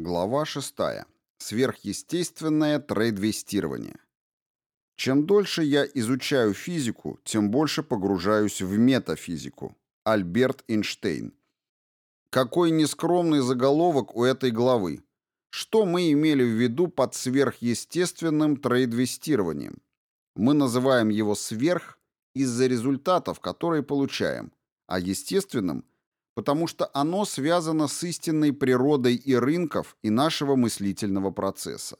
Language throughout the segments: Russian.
Глава 6. Сверхъестественное трейдвестирование. Чем дольше я изучаю физику, тем больше погружаюсь в метафизику. Альберт Эйнштейн. Какой нескромный заголовок у этой главы. Что мы имели в виду под сверхъестественным трейдвестированием? Мы называем его сверх из-за результатов, которые получаем, а естественным – потому что оно связано с истинной природой и рынков, и нашего мыслительного процесса.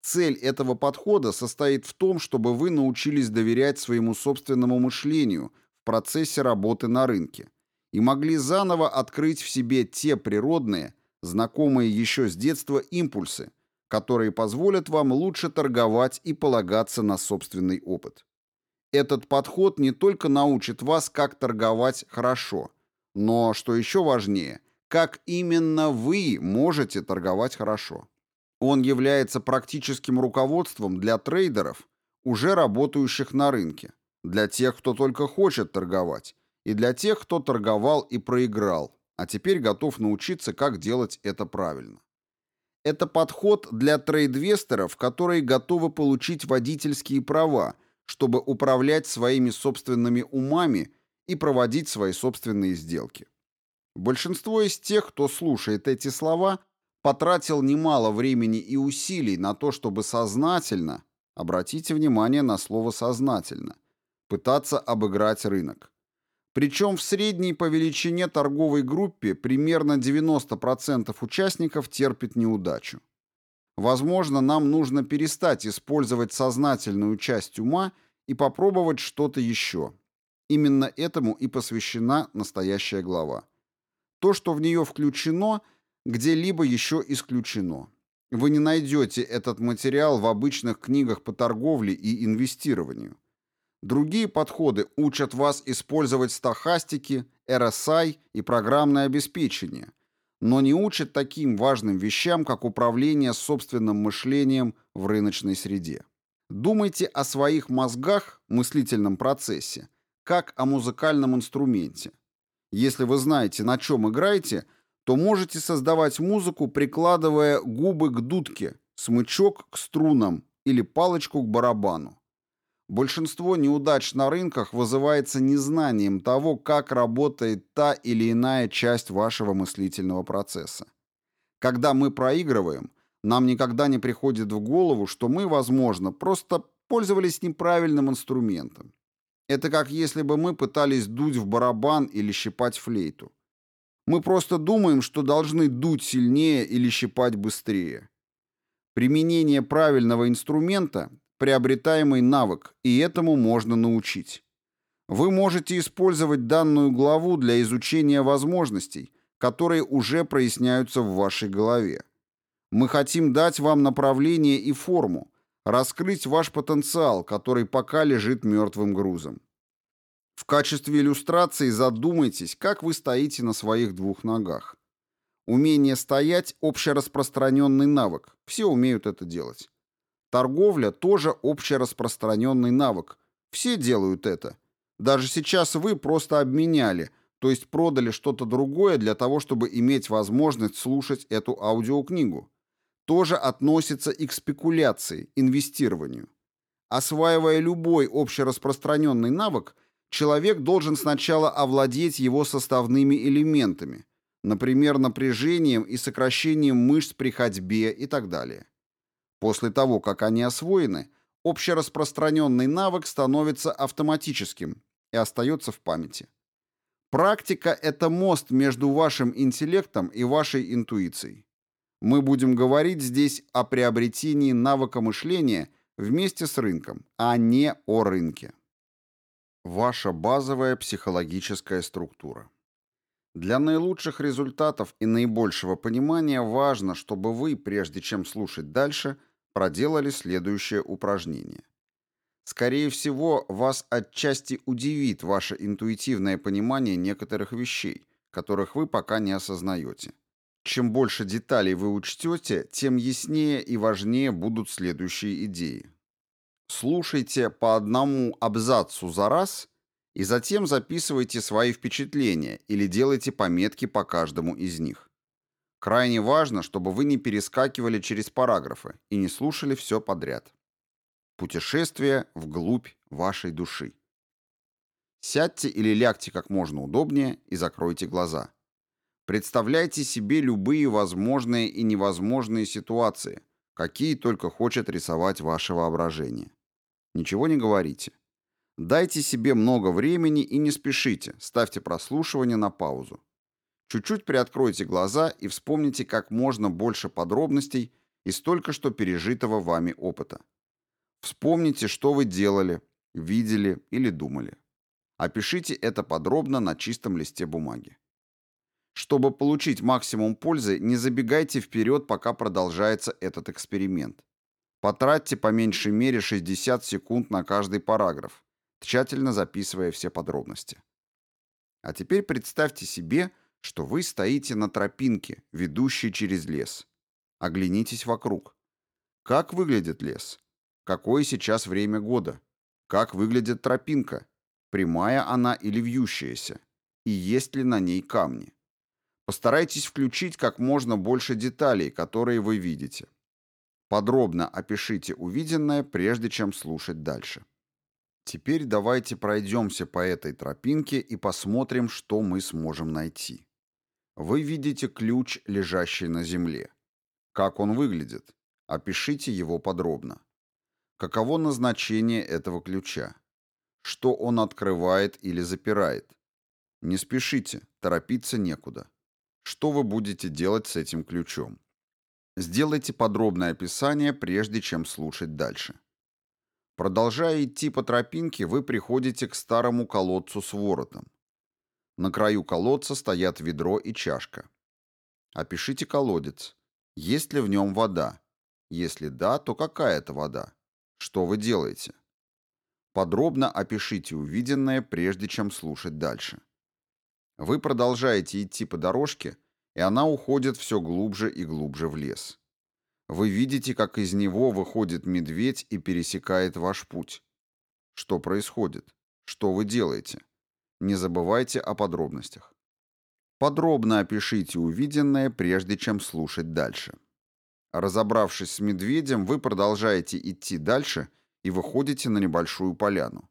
Цель этого подхода состоит в том, чтобы вы научились доверять своему собственному мышлению в процессе работы на рынке и могли заново открыть в себе те природные, знакомые еще с детства импульсы, которые позволят вам лучше торговать и полагаться на собственный опыт. Этот подход не только научит вас, как торговать хорошо – но, что еще важнее, как именно вы можете торговать хорошо. Он является практическим руководством для трейдеров, уже работающих на рынке, для тех, кто только хочет торговать, и для тех, кто торговал и проиграл, а теперь готов научиться, как делать это правильно. Это подход для трейдвестеров, которые готовы получить водительские права, чтобы управлять своими собственными умами и проводить свои собственные сделки. Большинство из тех, кто слушает эти слова, потратил немало времени и усилий на то, чтобы сознательно, обратите внимание на слово «сознательно», пытаться обыграть рынок. Причем в средней по величине торговой группе примерно 90% участников терпит неудачу. Возможно, нам нужно перестать использовать сознательную часть ума и попробовать что-то еще, Именно этому и посвящена настоящая глава. То, что в нее включено, где-либо еще исключено. Вы не найдете этот материал в обычных книгах по торговле и инвестированию. Другие подходы учат вас использовать стахастики, RSI и программное обеспечение, но не учат таким важным вещам, как управление собственным мышлением в рыночной среде. Думайте о своих мозгах, мыслительном процессе, как о музыкальном инструменте. Если вы знаете, на чем играете, то можете создавать музыку, прикладывая губы к дудке, смычок к струнам или палочку к барабану. Большинство неудач на рынках вызывается незнанием того, как работает та или иная часть вашего мыслительного процесса. Когда мы проигрываем, нам никогда не приходит в голову, что мы, возможно, просто пользовались неправильным инструментом. Это как если бы мы пытались дуть в барабан или щипать флейту. Мы просто думаем, что должны дуть сильнее или щипать быстрее. Применение правильного инструмента – приобретаемый навык, и этому можно научить. Вы можете использовать данную главу для изучения возможностей, которые уже проясняются в вашей голове. Мы хотим дать вам направление и форму, раскрыть ваш потенциал, который пока лежит мертвым грузом. В качестве иллюстрации задумайтесь, как вы стоите на своих двух ногах. Умение стоять – общераспространенный навык, все умеют это делать. Торговля – тоже общераспространенный навык, все делают это. Даже сейчас вы просто обменяли, то есть продали что-то другое для того, чтобы иметь возможность слушать эту аудиокнигу тоже относится и к спекуляции, инвестированию. Осваивая любой общераспространенный навык, человек должен сначала овладеть его составными элементами, например, напряжением и сокращением мышц при ходьбе и так далее. После того, как они освоены, общераспространенный навык становится автоматическим и остается в памяти. Практика – это мост между вашим интеллектом и вашей интуицией. Мы будем говорить здесь о приобретении навыка мышления вместе с рынком, а не о рынке. Ваша базовая психологическая структура. Для наилучших результатов и наибольшего понимания важно, чтобы вы, прежде чем слушать дальше, проделали следующее упражнение. Скорее всего, вас отчасти удивит ваше интуитивное понимание некоторых вещей, которых вы пока не осознаете. Чем больше деталей вы учтете, тем яснее и важнее будут следующие идеи. Слушайте по одному абзацу за раз и затем записывайте свои впечатления или делайте пометки по каждому из них. Крайне важно, чтобы вы не перескакивали через параграфы и не слушали все подряд. Путешествие вглубь вашей души. Сядьте или лягте как можно удобнее и закройте глаза. Представляйте себе любые возможные и невозможные ситуации, какие только хочет рисовать ваше воображение. Ничего не говорите. Дайте себе много времени и не спешите, ставьте прослушивание на паузу. Чуть-чуть приоткройте глаза и вспомните как можно больше подробностей из только что пережитого вами опыта. Вспомните, что вы делали, видели или думали. Опишите это подробно на чистом листе бумаги. Чтобы получить максимум пользы, не забегайте вперед, пока продолжается этот эксперимент. Потратьте по меньшей мере 60 секунд на каждый параграф, тщательно записывая все подробности. А теперь представьте себе, что вы стоите на тропинке, ведущей через лес. Оглянитесь вокруг. Как выглядит лес? Какое сейчас время года? Как выглядит тропинка? Прямая она или вьющаяся? И есть ли на ней камни? Постарайтесь включить как можно больше деталей, которые вы видите. Подробно опишите увиденное, прежде чем слушать дальше. Теперь давайте пройдемся по этой тропинке и посмотрим, что мы сможем найти. Вы видите ключ, лежащий на земле. Как он выглядит? Опишите его подробно. Каково назначение этого ключа? Что он открывает или запирает? Не спешите, торопиться некуда. Что вы будете делать с этим ключом? Сделайте подробное описание, прежде чем слушать дальше. Продолжая идти по тропинке, вы приходите к старому колодцу с воротом. На краю колодца стоят ведро и чашка. Опишите колодец. Есть ли в нем вода? Если да, то какая это вода? Что вы делаете? Подробно опишите увиденное, прежде чем слушать дальше. Вы продолжаете идти по дорожке, и она уходит все глубже и глубже в лес. Вы видите, как из него выходит медведь и пересекает ваш путь. Что происходит? Что вы делаете? Не забывайте о подробностях. Подробно опишите увиденное, прежде чем слушать дальше. Разобравшись с медведем, вы продолжаете идти дальше и выходите на небольшую поляну.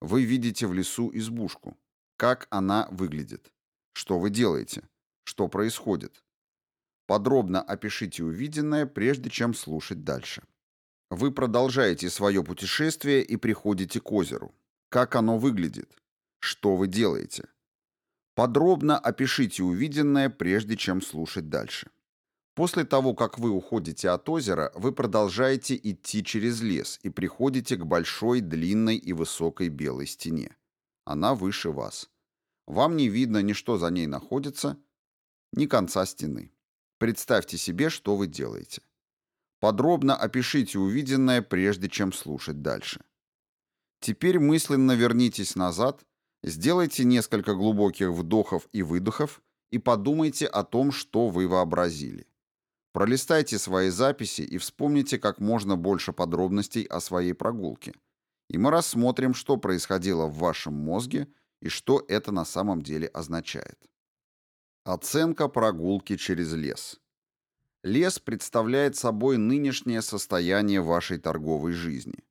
Вы видите в лесу избушку. Как она выглядит? Что вы делаете? Что происходит? Подробно опишите увиденное, прежде чем слушать дальше. Вы продолжаете свое путешествие и приходите к озеру. Как оно выглядит? Что вы делаете? Подробно опишите увиденное, прежде чем слушать дальше. После того, как вы уходите от озера, вы продолжаете идти через лес и приходите к большой, длинной и высокой белой стене. Она выше вас. Вам не видно ни что за ней находится, ни конца стены. Представьте себе, что вы делаете. Подробно опишите увиденное, прежде чем слушать дальше. Теперь мысленно вернитесь назад Сделайте несколько глубоких вдохов и выдохов и подумайте о том, что вы вообразили. Пролистайте свои записи и вспомните как можно больше подробностей о своей прогулке. И мы рассмотрим, что происходило в вашем мозге и что это на самом деле означает. Оценка прогулки через лес. Лес представляет собой нынешнее состояние вашей торговой жизни.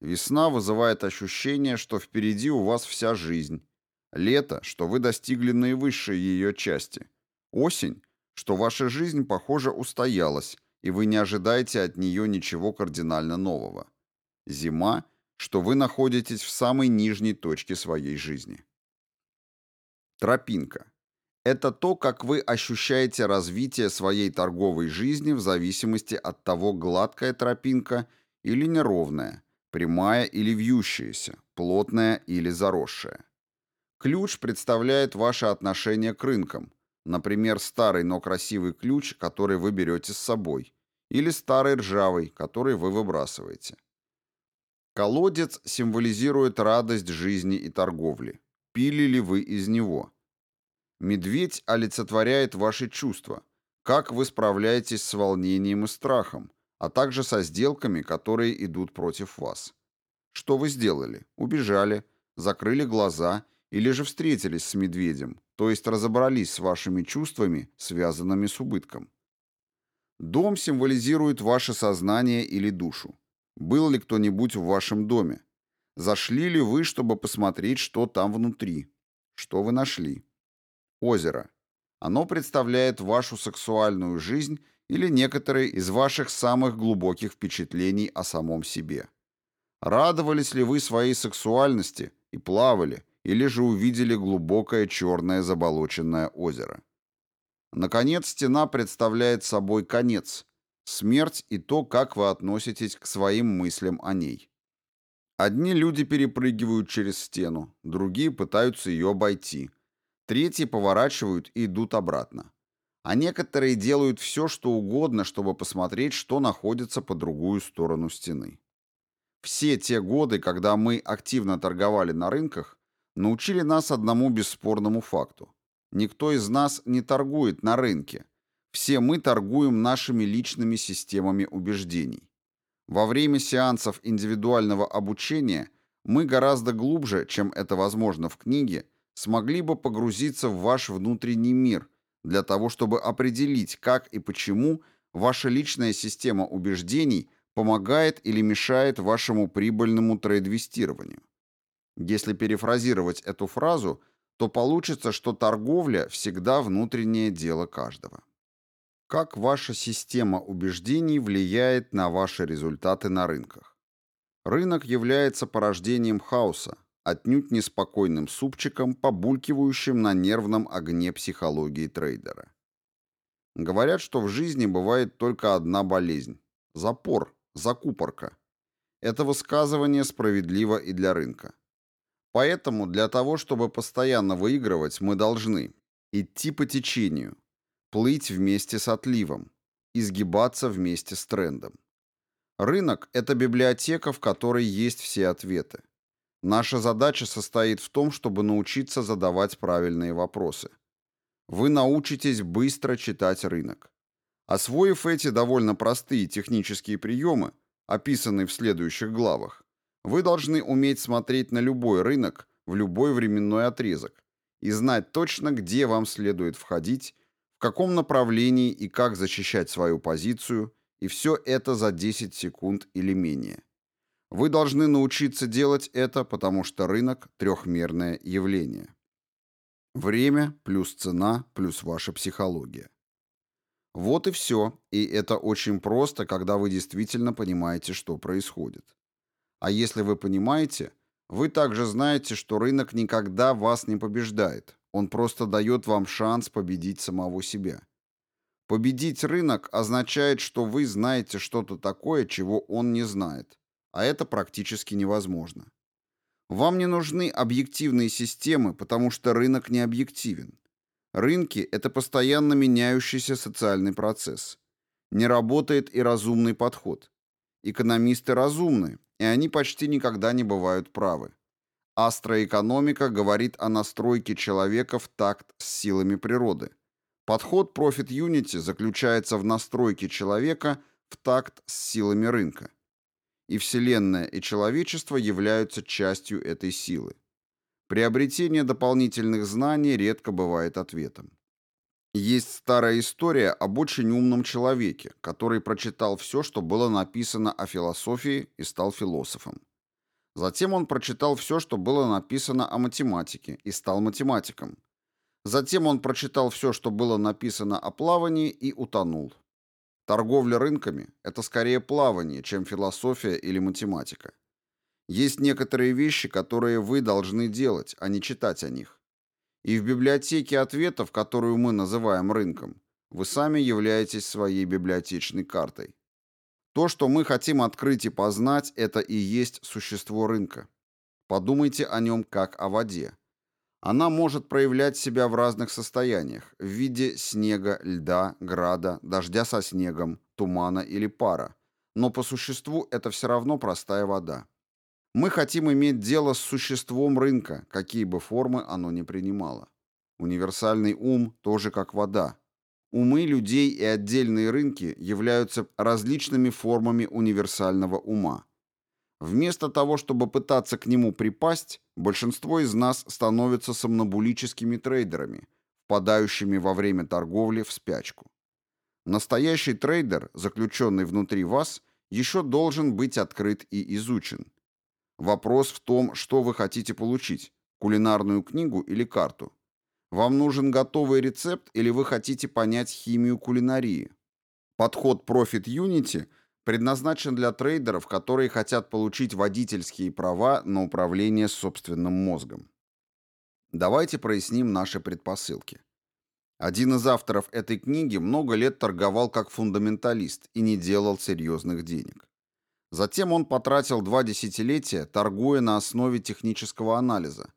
Весна вызывает ощущение, что впереди у вас вся жизнь. Лето, что вы достигли наивысшей ее части. Осень, что ваша жизнь, похоже, устоялась, и вы не ожидаете от нее ничего кардинально нового. Зима, что вы находитесь в самой нижней точке своей жизни. Тропинка. Это то, как вы ощущаете развитие своей торговой жизни в зависимости от того, гладкая тропинка или неровная – прямая или вьющаяся, плотная или заросшая. Ключ представляет ваше отношение к рынкам, например, старый, но красивый ключ, который вы берете с собой, или старый ржавый, который вы выбрасываете. Колодец символизирует радость жизни и торговли. Пили ли вы из него? Медведь олицетворяет ваши чувства. Как вы справляетесь с волнением и страхом, а также со сделками, которые идут против вас. Что вы сделали? Убежали, закрыли глаза или же встретились с медведем, то есть разобрались с вашими чувствами, связанными с убытком. Дом символизирует ваше сознание или душу. Был ли кто-нибудь в вашем доме? Зашли ли вы, чтобы посмотреть, что там внутри? Что вы нашли? Озеро. Оно представляет вашу сексуальную жизнь или некоторые из ваших самых глубоких впечатлений о самом себе. Радовались ли вы своей сексуальности и плавали, или же увидели глубокое черное заболоченное озеро? Наконец, стена представляет собой конец, смерть и то, как вы относитесь к своим мыслям о ней. Одни люди перепрыгивают через стену, другие пытаются ее обойти, третьи поворачивают и идут обратно. А некоторые делают все, что угодно, чтобы посмотреть, что находится по другую сторону стены. Все те годы, когда мы активно торговали на рынках, научили нас одному бесспорному факту. Никто из нас не торгует на рынке. Все мы торгуем нашими личными системами убеждений. Во время сеансов индивидуального обучения мы гораздо глубже, чем это возможно в книге, смогли бы погрузиться в ваш внутренний мир для того, чтобы определить, как и почему ваша личная система убеждений помогает или мешает вашему прибыльному трейдвестированию. Если перефразировать эту фразу, то получится, что торговля всегда внутреннее дело каждого. Как ваша система убеждений влияет на ваши результаты на рынках? Рынок является порождением хаоса, отнюдь неспокойным супчиком, побулькивающим на нервном огне психологии трейдера. Говорят, что в жизни бывает только одна болезнь – запор, закупорка. Это высказывание справедливо и для рынка. Поэтому для того, чтобы постоянно выигрывать, мы должны идти по течению, плыть вместе с отливом, изгибаться вместе с трендом. Рынок – это библиотека, в которой есть все ответы. Наша задача состоит в том, чтобы научиться задавать правильные вопросы. Вы научитесь быстро читать рынок. Освоив эти довольно простые технические приемы, описанные в следующих главах, вы должны уметь смотреть на любой рынок в любой временной отрезок и знать точно, где вам следует входить, каком направлении и как защищать свою позицию, и все это за 10 секунд или менее. Вы должны научиться делать это, потому что рынок – трехмерное явление. Время плюс цена плюс ваша психология. Вот и все, и это очень просто, когда вы действительно понимаете, что происходит. А если вы понимаете, вы также знаете, что рынок никогда вас не побеждает, он просто дает вам шанс победить самого себя. Победить рынок означает, что вы знаете что-то такое, чего он не знает, а это практически невозможно. Вам не нужны объективные системы, потому что рынок не объективен. Рынки – это постоянно меняющийся социальный процесс. Не работает и разумный подход. Экономисты разумны, и они почти никогда не бывают правы. Астроэкономика говорит о настройке человека в такт с силами природы. Подход Profit Unity заключается в настройке человека в такт с силами рынка и Вселенная, и человечество являются частью этой силы. Приобретение дополнительных знаний редко бывает ответом. Есть старая история об очень умном человеке, который прочитал все, что было написано о философии и стал философом. Затем он прочитал все, что было написано о математике и стал математиком. Затем он прочитал все, что было написано о плавании и утонул. Торговля рынками – это скорее плавание, чем философия или математика. Есть некоторые вещи, которые вы должны делать, а не читать о них. И в библиотеке ответов, которую мы называем рынком, вы сами являетесь своей библиотечной картой. То, что мы хотим открыть и познать, это и есть существо рынка. Подумайте о нем как о воде. Она может проявлять себя в разных состояниях, в виде снега, льда, града, дождя со снегом, тумана или пара. Но по существу это все равно простая вода. Мы хотим иметь дело с существом рынка, какие бы формы оно ни принимало. Универсальный ум тоже как вода. Умы людей и отдельные рынки являются различными формами универсального ума. Вместо того, чтобы пытаться к нему припасть, большинство из нас становятся сомнобулическими трейдерами, впадающими во время торговли в спячку. Настоящий трейдер, заключенный внутри вас, еще должен быть открыт и изучен. Вопрос в том, что вы хотите получить – кулинарную книгу или карту. Вам нужен готовый рецепт или вы хотите понять химию кулинарии? Подход Profit Unity – предназначен для трейдеров, которые хотят получить водительские права на управление собственным мозгом. Давайте проясним наши предпосылки. Один из авторов этой книги много лет торговал как фундаменталист и не делал серьезных денег. Затем он потратил два десятилетия, торгуя на основе технического анализа,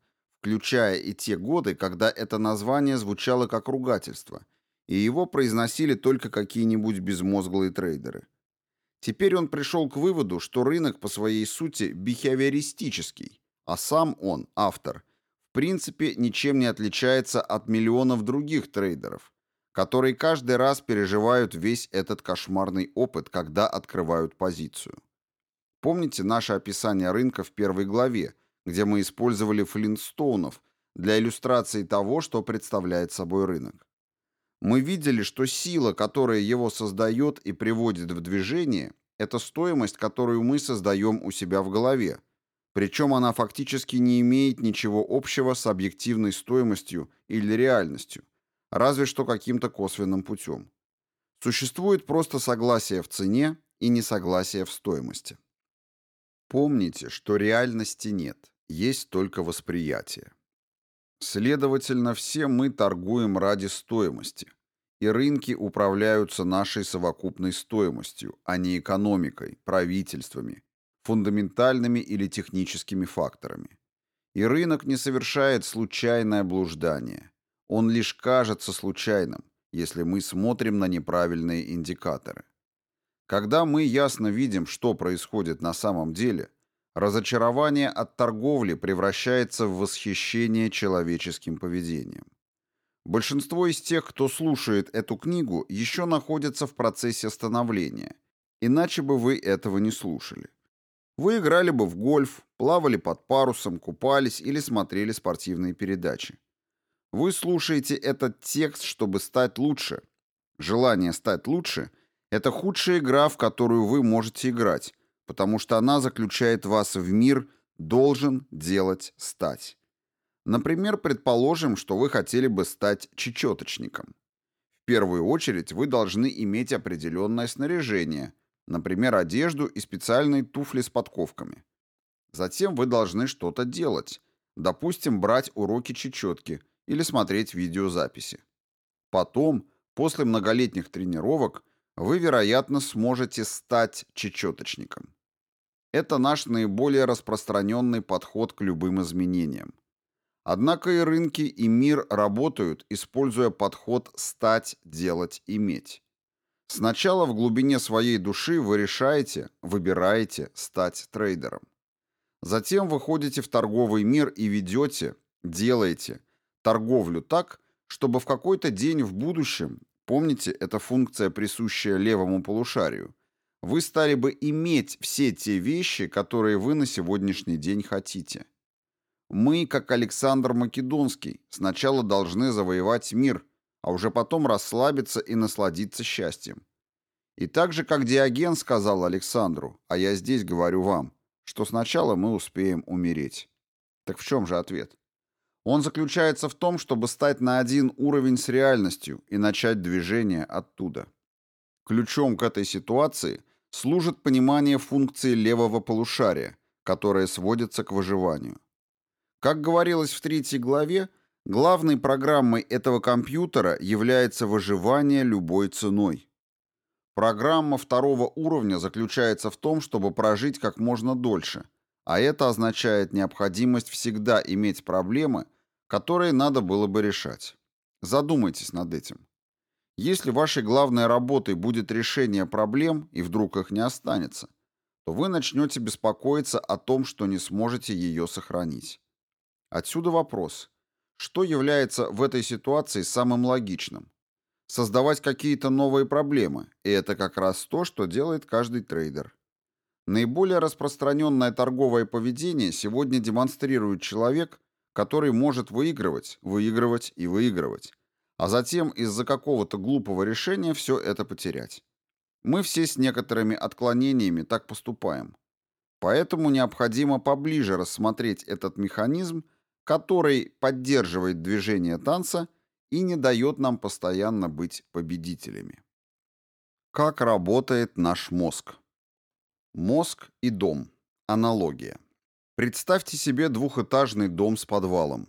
включая и те годы, когда это название звучало как ругательство, и его произносили только какие-нибудь безмозглые трейдеры. Теперь он пришел к выводу, что рынок по своей сути бихевиористический, а сам он, автор, в принципе ничем не отличается от миллионов других трейдеров, которые каждый раз переживают весь этот кошмарный опыт, когда открывают позицию. Помните наше описание рынка в первой главе, где мы использовали флинстоунов для иллюстрации того, что представляет собой рынок? Мы видели, что сила, которая его создает и приводит в движение, это стоимость, которую мы создаем у себя в голове, причем она фактически не имеет ничего общего с объективной стоимостью или реальностью, разве что каким-то косвенным путем. Существует просто согласие в цене и несогласие в стоимости. Помните, что реальности нет, есть только восприятие. Следовательно, все мы торгуем ради стоимости, и рынки управляются нашей совокупной стоимостью, а не экономикой, правительствами, фундаментальными или техническими факторами. И рынок не совершает случайное блуждание. Он лишь кажется случайным, если мы смотрим на неправильные индикаторы. Когда мы ясно видим, что происходит на самом деле, Разочарование от торговли превращается в восхищение человеческим поведением. Большинство из тех, кто слушает эту книгу, еще находятся в процессе становления, иначе бы вы этого не слушали. Вы играли бы в гольф, плавали под парусом, купались или смотрели спортивные передачи. Вы слушаете этот текст, чтобы стать лучше. Желание стать лучше – это худшая игра, в которую вы можете играть, потому что она заключает вас в мир «должен делать стать». Например, предположим, что вы хотели бы стать чечеточником. В первую очередь вы должны иметь определенное снаряжение, например, одежду и специальные туфли с подковками. Затем вы должны что-то делать, допустим, брать уроки чечетки или смотреть видеозаписи. Потом, после многолетних тренировок, вы, вероятно, сможете стать чечеточником. Это наш наиболее распространенный подход к любым изменениям. Однако и рынки, и мир работают, используя подход «стать, делать, иметь». Сначала в глубине своей души вы решаете, выбираете стать трейдером. Затем выходите в торговый мир и ведете, делаете торговлю так, чтобы в какой-то день в будущем, помните, это функция, присущая левому полушарию, вы стали бы иметь все те вещи, которые вы на сегодняшний день хотите. Мы, как Александр Македонский, сначала должны завоевать мир, а уже потом расслабиться и насладиться счастьем. И так же, как Диоген сказал Александру, а я здесь говорю вам, что сначала мы успеем умереть. Так в чем же ответ? Он заключается в том, чтобы стать на один уровень с реальностью и начать движение оттуда. Ключом к этой ситуации служит понимание функции левого полушария, которая сводится к выживанию. Как говорилось в третьей главе, главной программой этого компьютера является выживание любой ценой. Программа второго уровня заключается в том, чтобы прожить как можно дольше, а это означает необходимость всегда иметь проблемы, которые надо было бы решать. Задумайтесь над этим. Если вашей главной работой будет решение проблем, и вдруг их не останется, то вы начнете беспокоиться о том, что не сможете ее сохранить. Отсюда вопрос. Что является в этой ситуации самым логичным? Создавать какие-то новые проблемы, и это как раз то, что делает каждый трейдер. Наиболее распространенное торговое поведение сегодня демонстрирует человек, который может выигрывать, выигрывать и выигрывать, а затем из-за какого-то глупого решения все это потерять. Мы все с некоторыми отклонениями так поступаем. Поэтому необходимо поближе рассмотреть этот механизм, который поддерживает движение танца и не дает нам постоянно быть победителями. Как работает наш мозг? Мозг и дом. Аналогия. Представьте себе двухэтажный дом с подвалом.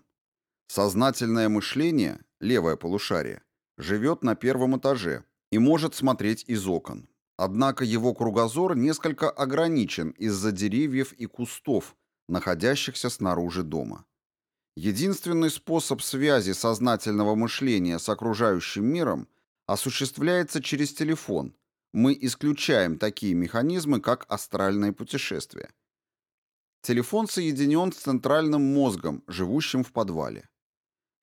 Сознательное мышление, левое полушарие, живет на первом этаже и может смотреть из окон. Однако его кругозор несколько ограничен из-за деревьев и кустов, находящихся снаружи дома. Единственный способ связи сознательного мышления с окружающим миром осуществляется через телефон. Мы исключаем такие механизмы, как астральное путешествие. Телефон соединен с центральным мозгом, живущим в подвале.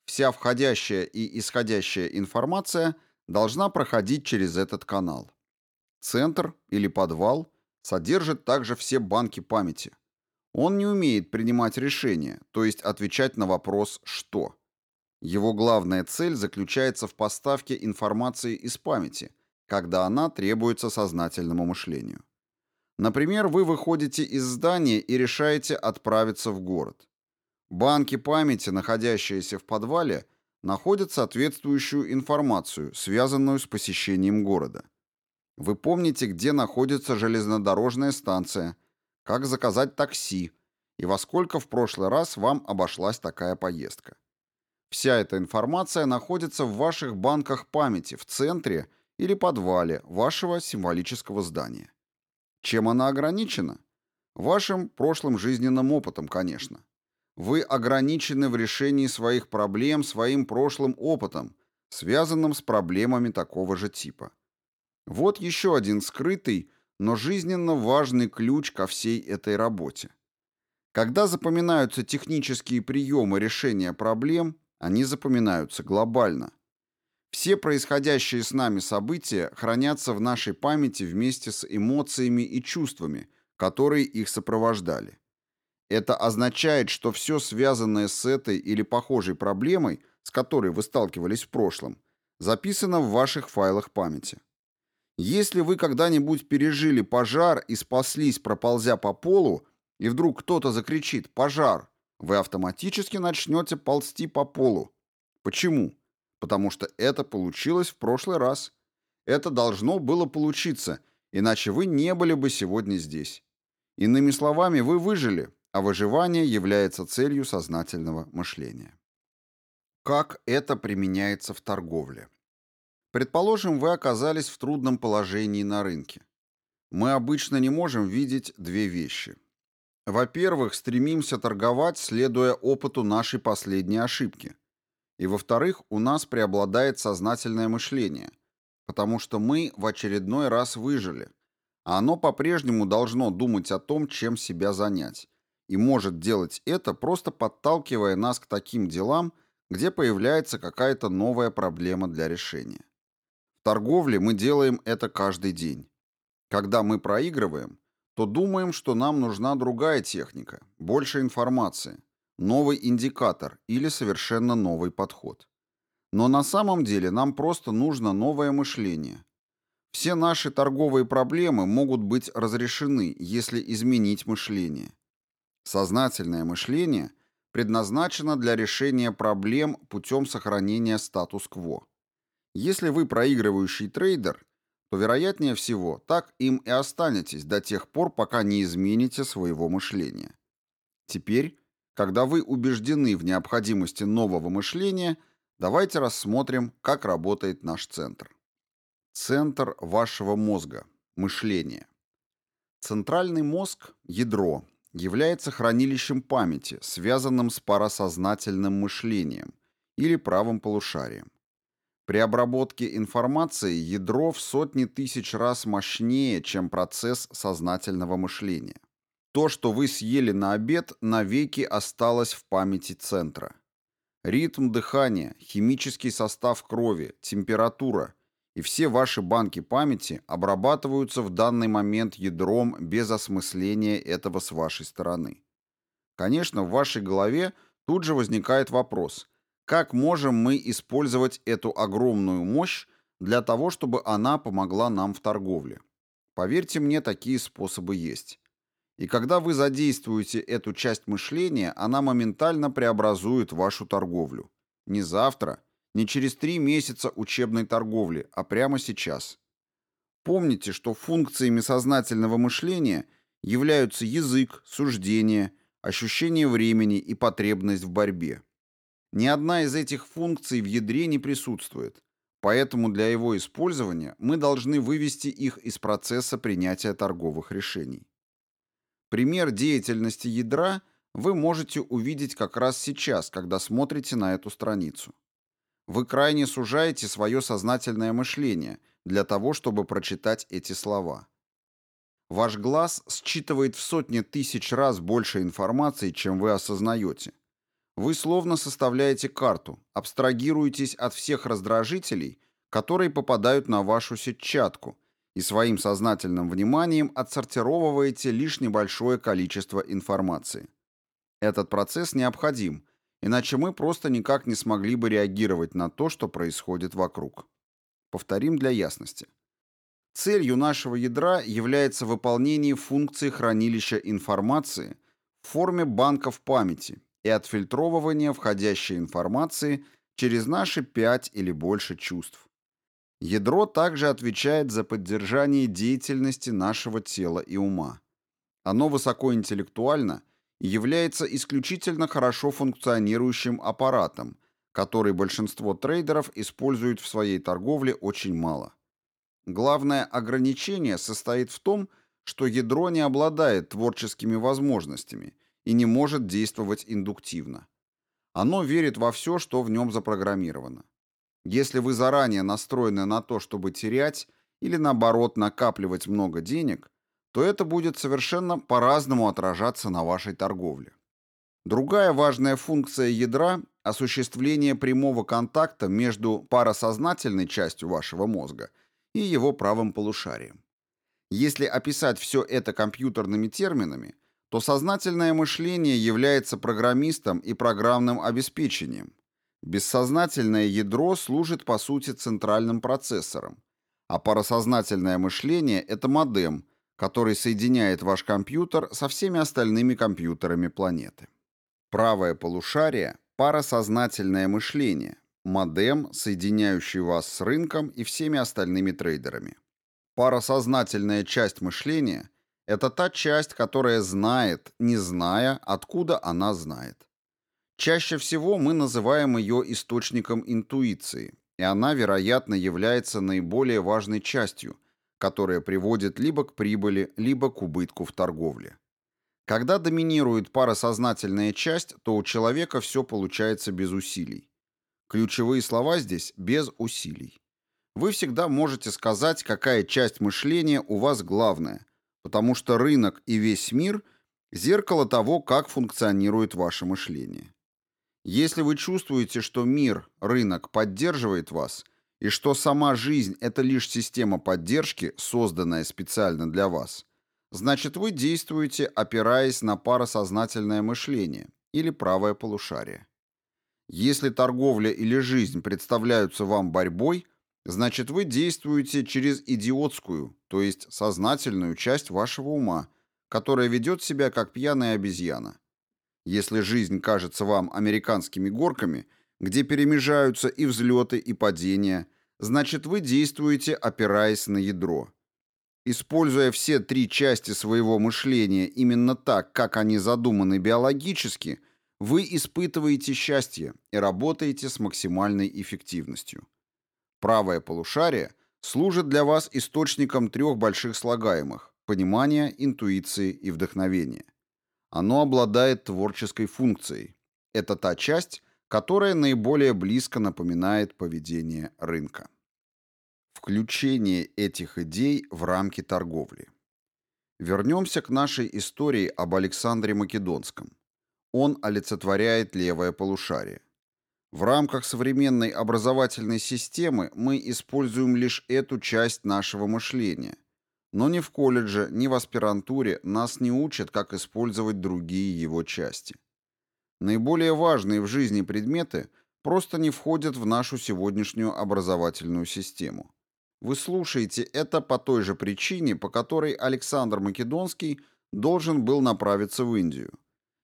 Вся входящая и исходящая информация должна проходить через этот канал. Центр или подвал содержит также все банки памяти. Он не умеет принимать решения, то есть отвечать на вопрос «что?». Его главная цель заключается в поставке информации из памяти, когда она требуется сознательному мышлению. Например, вы выходите из здания и решаете отправиться в город. Банки памяти, находящиеся в подвале, находят соответствующую информацию, связанную с посещением города. Вы помните, где находится железнодорожная станция, как заказать такси и во сколько в прошлый раз вам обошлась такая поездка. Вся эта информация находится в ваших банках памяти в центре или подвале вашего символического здания. Чем она ограничена? Вашим прошлым жизненным опытом, конечно. Вы ограничены в решении своих проблем своим прошлым опытом, связанным с проблемами такого же типа. Вот еще один скрытый, но жизненно важный ключ ко всей этой работе. Когда запоминаются технические приемы решения проблем, они запоминаются глобально – все происходящие с нами события хранятся в нашей памяти вместе с эмоциями и чувствами, которые их сопровождали. Это означает, что все связанное с этой или похожей проблемой, с которой вы сталкивались в прошлом, записано в ваших файлах памяти. Если вы когда-нибудь пережили пожар и спаслись, проползя по полу, и вдруг кто-то закричит «пожар», вы автоматически начнете ползти по полу. Почему? потому что это получилось в прошлый раз. Это должно было получиться, иначе вы не были бы сегодня здесь. Иными словами, вы выжили, а выживание является целью сознательного мышления. Как это применяется в торговле? Предположим, вы оказались в трудном положении на рынке. Мы обычно не можем видеть две вещи. Во-первых, стремимся торговать, следуя опыту нашей последней ошибки – и во-вторых, у нас преобладает сознательное мышление, потому что мы в очередной раз выжили, а оно по-прежнему должно думать о том, чем себя занять, и может делать это, просто подталкивая нас к таким делам, где появляется какая-то новая проблема для решения. В торговле мы делаем это каждый день. Когда мы проигрываем, то думаем, что нам нужна другая техника, больше информации – новый индикатор или совершенно новый подход. Но на самом деле нам просто нужно новое мышление. Все наши торговые проблемы могут быть разрешены, если изменить мышление. Сознательное мышление предназначено для решения проблем путем сохранения статус-кво. Если вы проигрывающий трейдер, то, вероятнее всего, так им и останетесь до тех пор, пока не измените своего мышления. Теперь когда вы убеждены в необходимости нового мышления, давайте рассмотрим, как работает наш центр. Центр вашего мозга. Мышление. Центральный мозг, ядро, является хранилищем памяти, связанным с парасознательным мышлением или правым полушарием. При обработке информации ядро в сотни тысяч раз мощнее, чем процесс сознательного мышления. То, что вы съели на обед, навеки осталось в памяти центра. Ритм дыхания, химический состав крови, температура и все ваши банки памяти обрабатываются в данный момент ядром без осмысления этого с вашей стороны. Конечно, в вашей голове тут же возникает вопрос, как можем мы использовать эту огромную мощь для того, чтобы она помогла нам в торговле. Поверьте мне, такие способы есть. И когда вы задействуете эту часть мышления, она моментально преобразует вашу торговлю. Не завтра, не через три месяца учебной торговли, а прямо сейчас. Помните, что функциями сознательного мышления являются язык, суждение, ощущение времени и потребность в борьбе. Ни одна из этих функций в ядре не присутствует, поэтому для его использования мы должны вывести их из процесса принятия торговых решений. Пример деятельности ядра вы можете увидеть как раз сейчас, когда смотрите на эту страницу. Вы крайне сужаете свое сознательное мышление для того, чтобы прочитать эти слова. Ваш глаз считывает в сотни тысяч раз больше информации, чем вы осознаете. Вы словно составляете карту, абстрагируетесь от всех раздражителей, которые попадают на вашу сетчатку, и своим сознательным вниманием отсортировываете лишь небольшое количество информации. Этот процесс необходим, иначе мы просто никак не смогли бы реагировать на то, что происходит вокруг. Повторим для ясности. Целью нашего ядра является выполнение функции хранилища информации в форме банков памяти и отфильтровывание входящей информации через наши пять или больше чувств. Ядро также отвечает за поддержание деятельности нашего тела и ума. Оно высокоинтеллектуально является исключительно хорошо функционирующим аппаратом, который большинство трейдеров используют в своей торговле очень мало. Главное ограничение состоит в том, что ядро не обладает творческими возможностями и не может действовать индуктивно. Оно верит во все, что в нем запрограммировано. Если вы заранее настроены на то, чтобы терять или наоборот накапливать много денег, то это будет совершенно по-разному отражаться на вашей торговле. Другая важная функция ядра – осуществление прямого контакта между парасознательной частью вашего мозга и его правым полушарием. Если описать все это компьютерными терминами, то сознательное мышление является программистом и программным обеспечением – Бессознательное ядро служит по сути центральным процессором, а парасознательное мышление – это модем, который соединяет ваш компьютер со всеми остальными компьютерами планеты. Правое полушарие – парасознательное мышление, модем, соединяющий вас с рынком и всеми остальными трейдерами. Парасознательная часть мышления – это та часть, которая знает, не зная, откуда она знает. Чаще всего мы называем ее источником интуиции, и она, вероятно, является наиболее важной частью, которая приводит либо к прибыли, либо к убытку в торговле. Когда доминирует парасознательная часть, то у человека все получается без усилий. Ключевые слова здесь «без усилий». Вы всегда можете сказать, какая часть мышления у вас главная, потому что рынок и весь мир – зеркало того, как функционирует ваше мышление. Если вы чувствуете, что мир, рынок поддерживает вас, и что сама жизнь – это лишь система поддержки, созданная специально для вас, значит вы действуете, опираясь на парасознательное мышление или правое полушарие. Если торговля или жизнь представляются вам борьбой, значит вы действуете через идиотскую, то есть сознательную часть вашего ума, которая ведет себя как пьяная обезьяна. Если жизнь кажется вам американскими горками, где перемежаются и взлеты, и падения, значит вы действуете, опираясь на ядро. Используя все три части своего мышления именно так, как они задуманы биологически, вы испытываете счастье и работаете с максимальной эффективностью. Правое полушарие служит для вас источником трех больших слагаемых – понимания, интуиции и вдохновения. Оно обладает творческой функцией. Это та часть, которая наиболее близко напоминает поведение рынка. Включение этих идей в рамки торговли. Вернемся к нашей истории об Александре Македонском. Он олицетворяет левое полушарие. В рамках современной образовательной системы мы используем лишь эту часть нашего мышления. Но ни в колледже, ни в аспирантуре нас не учат, как использовать другие его части. Наиболее важные в жизни предметы просто не входят в нашу сегодняшнюю образовательную систему. Вы слушаете это по той же причине, по которой Александр Македонский должен был направиться в Индию.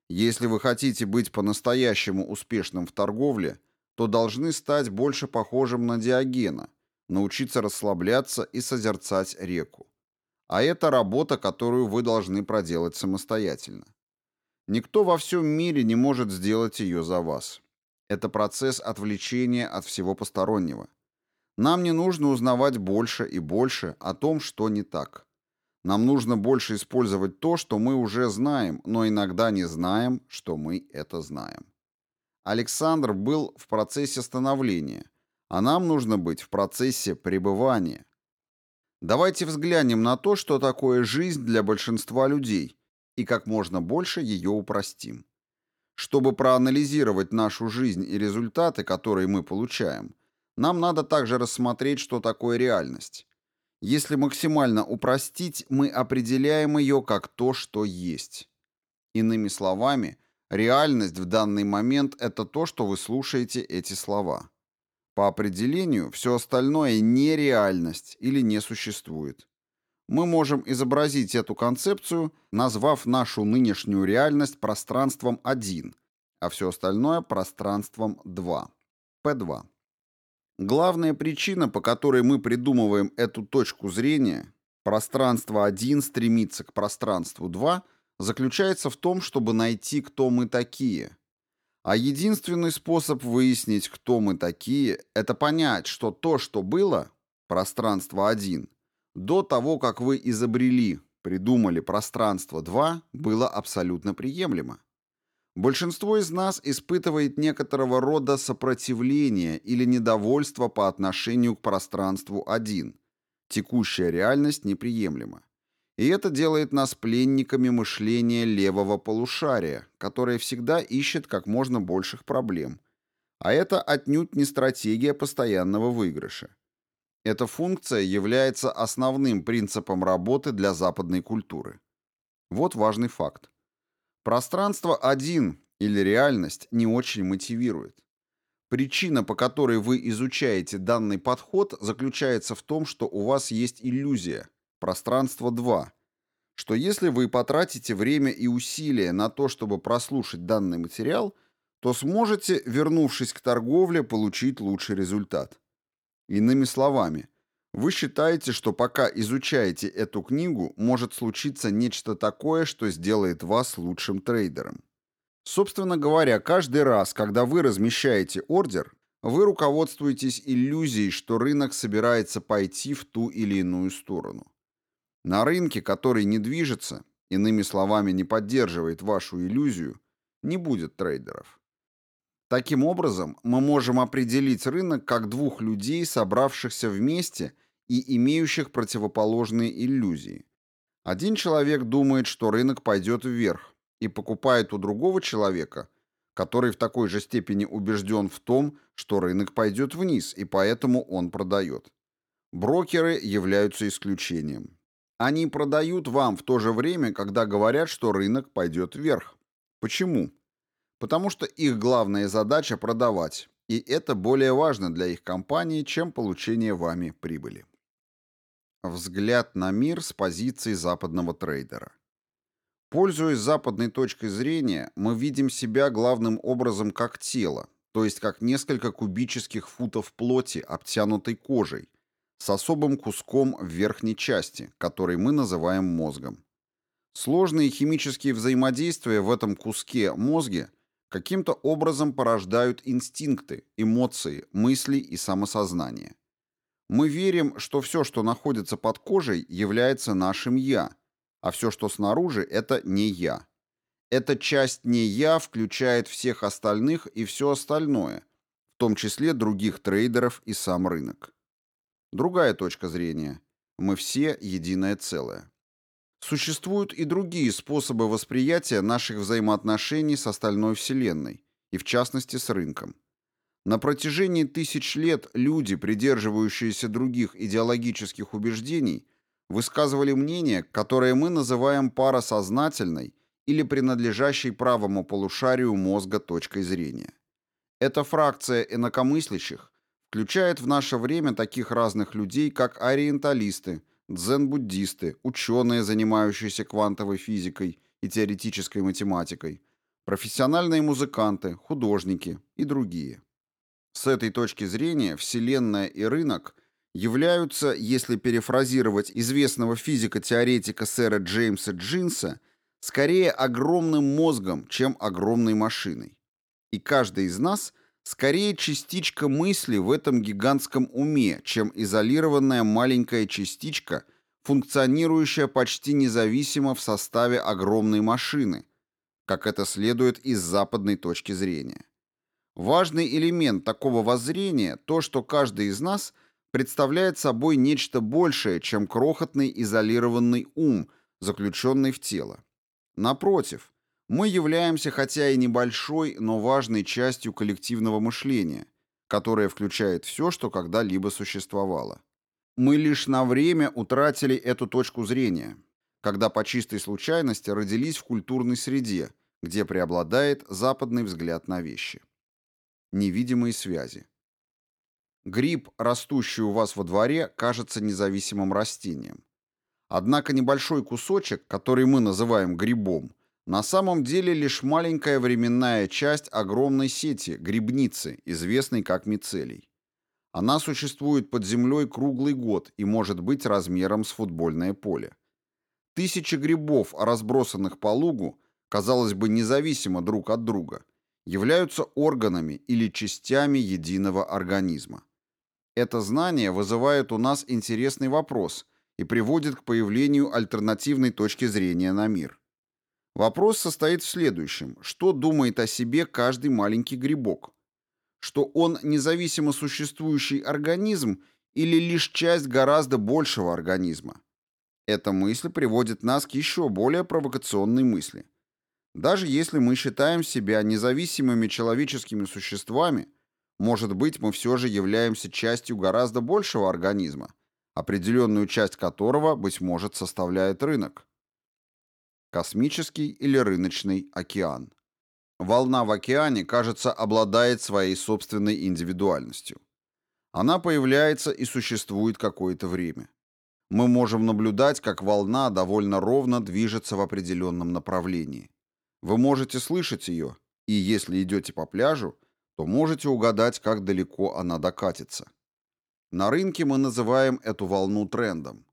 Если вы хотите быть по-настоящему успешным в торговле, то должны стать больше похожим на Диогена, научиться расслабляться и созерцать реку. А это работа, которую вы должны проделать самостоятельно. Никто во всем мире не может сделать ее за вас. Это процесс отвлечения от всего постороннего. Нам не нужно узнавать больше и больше о том, что не так. Нам нужно больше использовать то, что мы уже знаем, но иногда не знаем, что мы это знаем. Александр был в процессе становления, а нам нужно быть в процессе пребывания. Давайте взглянем на то, что такое жизнь для большинства людей, и как можно больше ее упростим. Чтобы проанализировать нашу жизнь и результаты, которые мы получаем, нам надо также рассмотреть, что такое реальность. Если максимально упростить, мы определяем ее как то, что есть. Иными словами, реальность в данный момент – это то, что вы слушаете эти слова. По определению, все остальное – нереальность или не существует. Мы можем изобразить эту концепцию, назвав нашу нынешнюю реальность пространством 1, а все остальное – пространством 2. P2. Главная причина, по которой мы придумываем эту точку зрения, пространство 1 стремится к пространству 2, заключается в том, чтобы найти, кто мы такие. А единственный способ выяснить, кто мы такие, это понять, что то, что было, пространство 1, до того, как вы изобрели, придумали пространство 2, было абсолютно приемлемо. Большинство из нас испытывает некоторого рода сопротивление или недовольство по отношению к пространству 1. Текущая реальность неприемлема. И это делает нас пленниками мышления левого полушария, которое всегда ищет как можно больших проблем. А это отнюдь не стратегия постоянного выигрыша. Эта функция является основным принципом работы для западной культуры. Вот важный факт. Пространство один или реальность не очень мотивирует. Причина, по которой вы изучаете данный подход, заключается в том, что у вас есть иллюзия, пространство 2, что если вы потратите время и усилия на то, чтобы прослушать данный материал, то сможете, вернувшись к торговле, получить лучший результат. Иными словами, вы считаете, что пока изучаете эту книгу, может случиться нечто такое, что сделает вас лучшим трейдером. Собственно говоря, каждый раз, когда вы размещаете ордер, вы руководствуетесь иллюзией, что рынок собирается пойти в ту или иную сторону. На рынке, который не движется, иными словами, не поддерживает вашу иллюзию, не будет трейдеров. Таким образом, мы можем определить рынок как двух людей, собравшихся вместе и имеющих противоположные иллюзии. Один человек думает, что рынок пойдет вверх, и покупает у другого человека, который в такой же степени убежден в том, что рынок пойдет вниз, и поэтому он продает. Брокеры являются исключением. Они продают вам в то же время, когда говорят, что рынок пойдет вверх. Почему? Потому что их главная задача – продавать, и это более важно для их компании, чем получение вами прибыли. Взгляд на мир с позиции западного трейдера. Пользуясь западной точкой зрения, мы видим себя главным образом как тело, то есть как несколько кубических футов плоти, обтянутой кожей, с особым куском в верхней части, который мы называем мозгом. Сложные химические взаимодействия в этом куске мозге каким-то образом порождают инстинкты, эмоции, мысли и самосознание. Мы верим, что все, что находится под кожей, является нашим «я», а все, что снаружи, это не «я». Эта часть «не я» включает всех остальных и все остальное, в том числе других трейдеров и сам рынок. Другая точка зрения. Мы все единое целое. Существуют и другие способы восприятия наших взаимоотношений с остальной Вселенной, и в частности с рынком. На протяжении тысяч лет люди, придерживающиеся других идеологических убеждений, высказывали мнение, которое мы называем парасознательной или принадлежащей правому полушарию мозга точкой зрения. Эта фракция инакомыслящих включает в наше время таких разных людей, как ориенталисты, дзен-буддисты, ученые, занимающиеся квантовой физикой и теоретической математикой, профессиональные музыканты, художники и другие. С этой точки зрения Вселенная и рынок являются, если перефразировать известного физика-теоретика сэра Джеймса Джинса, скорее огромным мозгом, чем огромной машиной. И каждый из нас скорее частичка мысли в этом гигантском уме, чем изолированная маленькая частичка, функционирующая почти независимо в составе огромной машины, как это следует из западной точки зрения. Важный элемент такого воззрения – то, что каждый из нас представляет собой нечто большее, чем крохотный изолированный ум, заключенный в тело. Напротив, мы являемся хотя и небольшой, но важной частью коллективного мышления, которое включает все, что когда-либо существовало. Мы лишь на время утратили эту точку зрения, когда по чистой случайности родились в культурной среде, где преобладает западный взгляд на вещи. Невидимые связи. Гриб, растущий у вас во дворе, кажется независимым растением. Однако небольшой кусочек, который мы называем грибом, на самом деле лишь маленькая временная часть огромной сети, грибницы, известной как мицелий. Она существует под землей круглый год и может быть размером с футбольное поле. Тысячи грибов, разбросанных по лугу, казалось бы, независимо друг от друга, являются органами или частями единого организма. Это знание вызывает у нас интересный вопрос и приводит к появлению альтернативной точки зрения на мир. Вопрос состоит в следующем. Что думает о себе каждый маленький грибок? Что он независимо существующий организм или лишь часть гораздо большего организма? Эта мысль приводит нас к еще более провокационной мысли. Даже если мы считаем себя независимыми человеческими существами, может быть, мы все же являемся частью гораздо большего организма, определенную часть которого, быть может, составляет рынок. Космический или рыночный океан. Волна в океане, кажется, обладает своей собственной индивидуальностью. Она появляется и существует какое-то время. Мы можем наблюдать, как волна довольно ровно движется в определенном направлении. Вы можете слышать ее, и если идете по пляжу, то можете угадать, как далеко она докатится. На рынке мы называем эту волну трендом.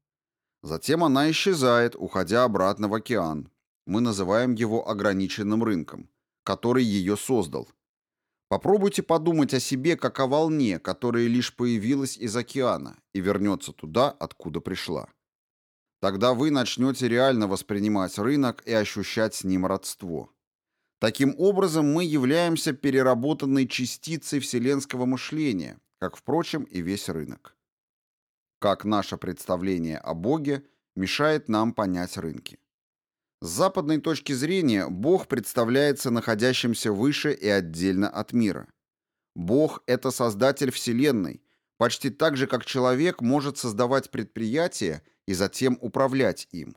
Затем она исчезает, уходя обратно в океан. Мы называем его ограниченным рынком, который ее создал. Попробуйте подумать о себе как о волне, которая лишь появилась из океана и вернется туда, откуда пришла. Тогда вы начнете реально воспринимать рынок и ощущать с ним родство. Таким образом, мы являемся переработанной частицей вселенского мышления, как, впрочем, и весь рынок как наше представление о Боге мешает нам понять рынки. С западной точки зрения Бог представляется находящимся выше и отдельно от мира. Бог – это создатель Вселенной, почти так же, как человек может создавать предприятие и затем управлять им.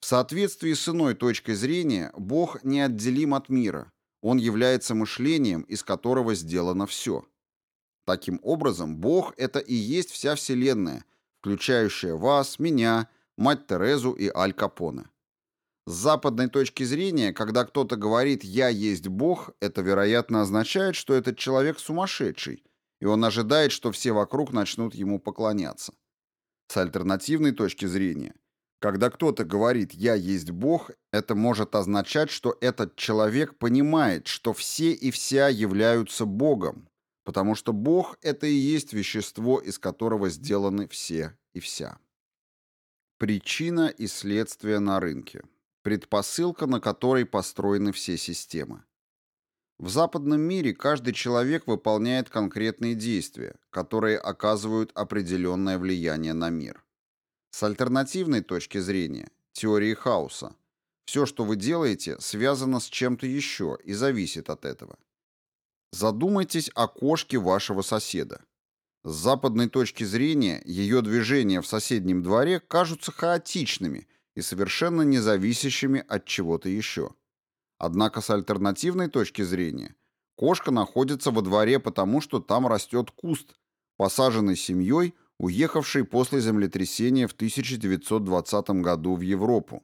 В соответствии с иной точкой зрения, Бог неотделим от мира. Он является мышлением, из которого сделано все. Таким образом, Бог – это и есть вся Вселенная, включающая вас, меня, мать Терезу и Аль Капоне. С западной точки зрения, когда кто-то говорит «я есть Бог», это, вероятно, означает, что этот человек сумасшедший, и он ожидает, что все вокруг начнут ему поклоняться. С альтернативной точки зрения, когда кто-то говорит «я есть Бог», это может означать, что этот человек понимает, что все и вся являются Богом, потому что Бог — это и есть вещество, из которого сделаны все и вся. Причина и следствие на рынке. Предпосылка, на которой построены все системы. В западном мире каждый человек выполняет конкретные действия, которые оказывают определенное влияние на мир. С альтернативной точки зрения, теории хаоса, все, что вы делаете, связано с чем-то еще и зависит от этого. Задумайтесь о кошке вашего соседа. С западной точки зрения ее движения в соседнем дворе кажутся хаотичными и совершенно независящими от чего-то еще. Однако с альтернативной точки зрения кошка находится во дворе потому, что там растет куст, посаженный семьей, уехавшей после землетрясения в 1920 году в Европу.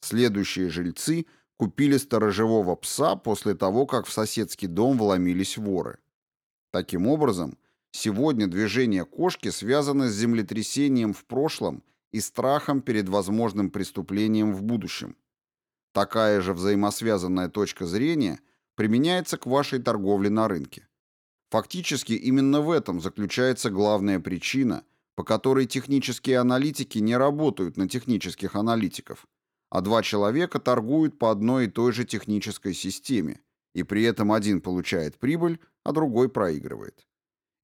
Следующие жильцы купили сторожевого пса после того, как в соседский дом вломились воры. Таким образом, сегодня движения кошки связаны с землетрясением в прошлом и страхом перед возможным преступлением в будущем. Такая же взаимосвязанная точка зрения применяется к вашей торговле на рынке. Фактически именно в этом заключается главная причина, по которой технические аналитики не работают на технических аналитиков, а два человека торгуют по одной и той же технической системе, и при этом один получает прибыль, а другой проигрывает.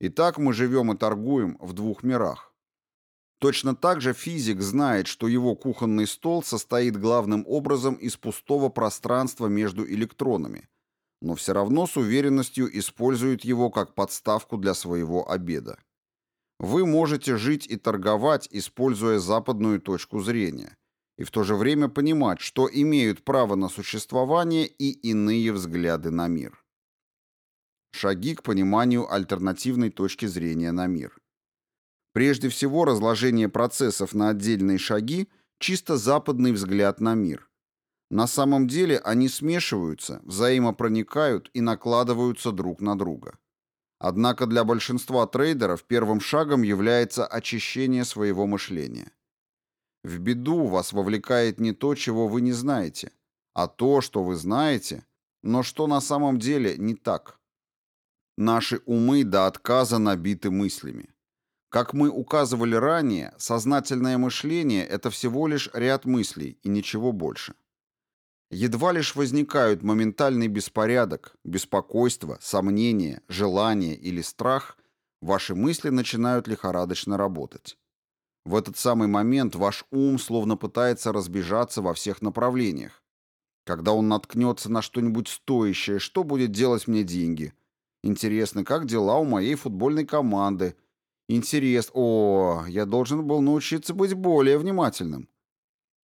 Итак, мы живем и торгуем в двух мирах. Точно так же физик знает, что его кухонный стол состоит главным образом из пустого пространства между электронами, но все равно с уверенностью использует его как подставку для своего обеда. Вы можете жить и торговать, используя западную точку зрения, и в то же время понимать, что имеют право на существование и иные взгляды на мир. Шаги к пониманию альтернативной точки зрения на мир. Прежде всего, разложение процессов на отдельные шаги – чисто западный взгляд на мир. На самом деле они смешиваются, взаимопроникают и накладываются друг на друга. Однако для большинства трейдеров первым шагом является очищение своего мышления. В беду вас вовлекает не то, чего вы не знаете, а то, что вы знаете, но что на самом деле не так. Наши умы до отказа набиты мыслями. Как мы указывали ранее, сознательное мышление – это всего лишь ряд мыслей и ничего больше. Едва лишь возникают моментальный беспорядок, беспокойство, сомнение, желание или страх, ваши мысли начинают лихорадочно работать. В этот самый момент ваш ум словно пытается разбежаться во всех направлениях. Когда он наткнется на что-нибудь стоящее, что будет делать мне деньги? Интересно, как дела у моей футбольной команды – Интерес. О, я должен был научиться быть более внимательным.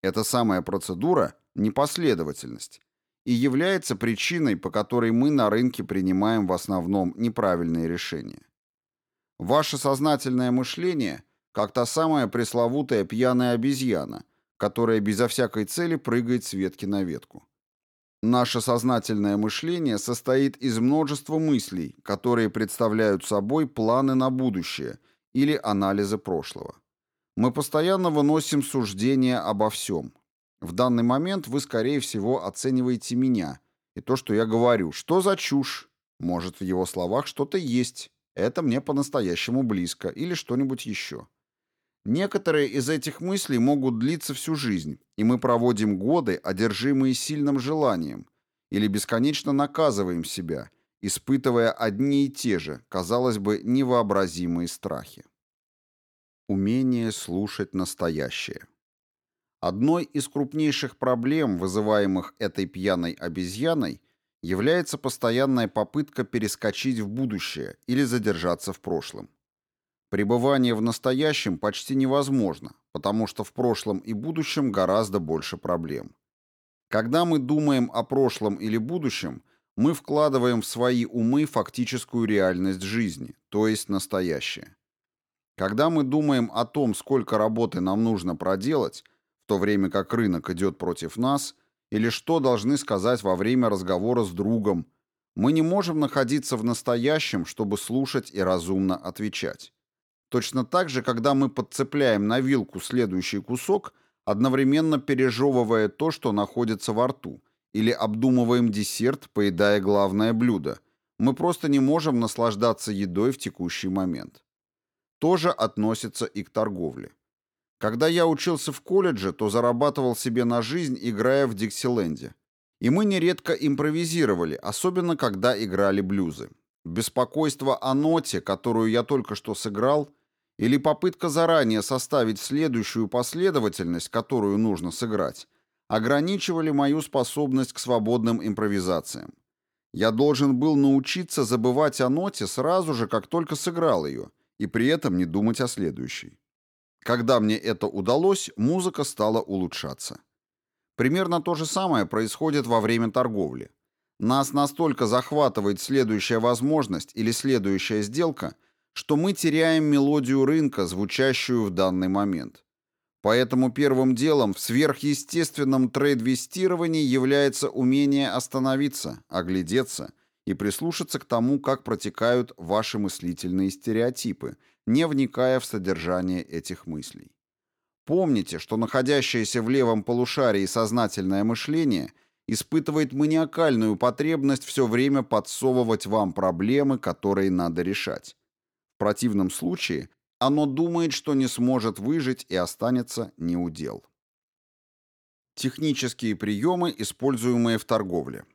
Эта самая процедура – непоследовательность и является причиной, по которой мы на рынке принимаем в основном неправильные решения. Ваше сознательное мышление – как та самая пресловутая пьяная обезьяна, которая безо всякой цели прыгает с ветки на ветку. Наше сознательное мышление состоит из множества мыслей, которые представляют собой планы на будущее – или анализа прошлого. Мы постоянно выносим суждения обо всем. В данный момент вы, скорее всего, оцениваете меня и то, что я говорю. Что за чушь? Может, в его словах что-то есть. Это мне по-настоящему близко. Или что-нибудь еще. Некоторые из этих мыслей могут длиться всю жизнь, и мы проводим годы, одержимые сильным желанием, или бесконечно наказываем себя, испытывая одни и те же, казалось бы, невообразимые страхи. Умение слушать настоящее. Одной из крупнейших проблем, вызываемых этой пьяной обезьяной, является постоянная попытка перескочить в будущее или задержаться в прошлом. Пребывание в настоящем почти невозможно, потому что в прошлом и будущем гораздо больше проблем. Когда мы думаем о прошлом или будущем – мы вкладываем в свои умы фактическую реальность жизни, то есть настоящее. Когда мы думаем о том, сколько работы нам нужно проделать, в то время как рынок идет против нас, или что должны сказать во время разговора с другом, мы не можем находиться в настоящем, чтобы слушать и разумно отвечать. Точно так же, когда мы подцепляем на вилку следующий кусок, одновременно пережевывая то, что находится во рту, или обдумываем десерт, поедая главное блюдо. Мы просто не можем наслаждаться едой в текущий момент. Тоже относится и к торговле. Когда я учился в колледже, то зарабатывал себе на жизнь, играя в Диксиленде. И мы нередко импровизировали, особенно когда играли блюзы. Беспокойство о ноте, которую я только что сыграл, или попытка заранее составить следующую последовательность, которую нужно сыграть, ограничивали мою способность к свободным импровизациям. Я должен был научиться забывать о ноте сразу же, как только сыграл ее, и при этом не думать о следующей. Когда мне это удалось, музыка стала улучшаться. Примерно то же самое происходит во время торговли. Нас настолько захватывает следующая возможность или следующая сделка, что мы теряем мелодию рынка, звучащую в данный момент. Поэтому первым делом в сверхъестественном трейдвестировании является умение остановиться, оглядеться и прислушаться к тому, как протекают ваши мыслительные стереотипы, не вникая в содержание этих мыслей. Помните, что находящееся в левом полушарии сознательное мышление испытывает маниакальную потребность все время подсовывать вам проблемы, которые надо решать. В противном случае оно думает, что не сможет выжить и останется неудел. Технические приемы, используемые в торговле.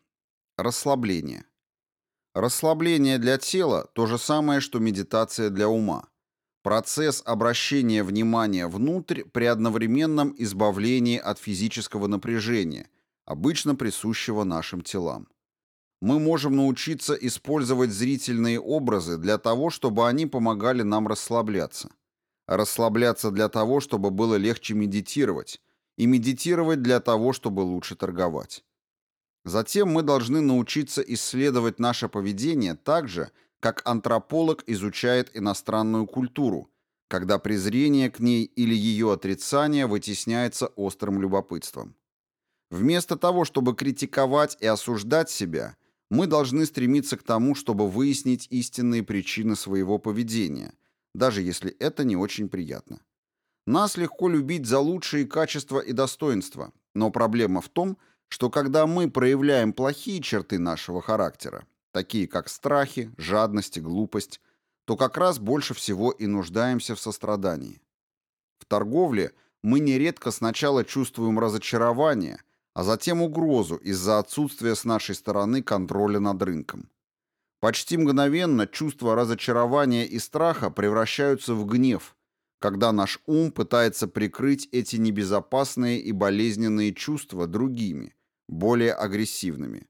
Расслабление. Расслабление для тела – то же самое, что медитация для ума. Процесс обращения внимания внутрь при одновременном избавлении от физического напряжения, обычно присущего нашим телам мы можем научиться использовать зрительные образы для того, чтобы они помогали нам расслабляться. Расслабляться для того, чтобы было легче медитировать, и медитировать для того, чтобы лучше торговать. Затем мы должны научиться исследовать наше поведение так же, как антрополог изучает иностранную культуру, когда презрение к ней или ее отрицание вытесняется острым любопытством. Вместо того, чтобы критиковать и осуждать себя, мы должны стремиться к тому, чтобы выяснить истинные причины своего поведения, даже если это не очень приятно. Нас легко любить за лучшие качества и достоинства, но проблема в том, что когда мы проявляем плохие черты нашего характера, такие как страхи, жадность и глупость, то как раз больше всего и нуждаемся в сострадании. В торговле мы нередко сначала чувствуем разочарование – а затем угрозу из-за отсутствия с нашей стороны контроля над рынком. Почти мгновенно чувства разочарования и страха превращаются в гнев, когда наш ум пытается прикрыть эти небезопасные и болезненные чувства другими, более агрессивными.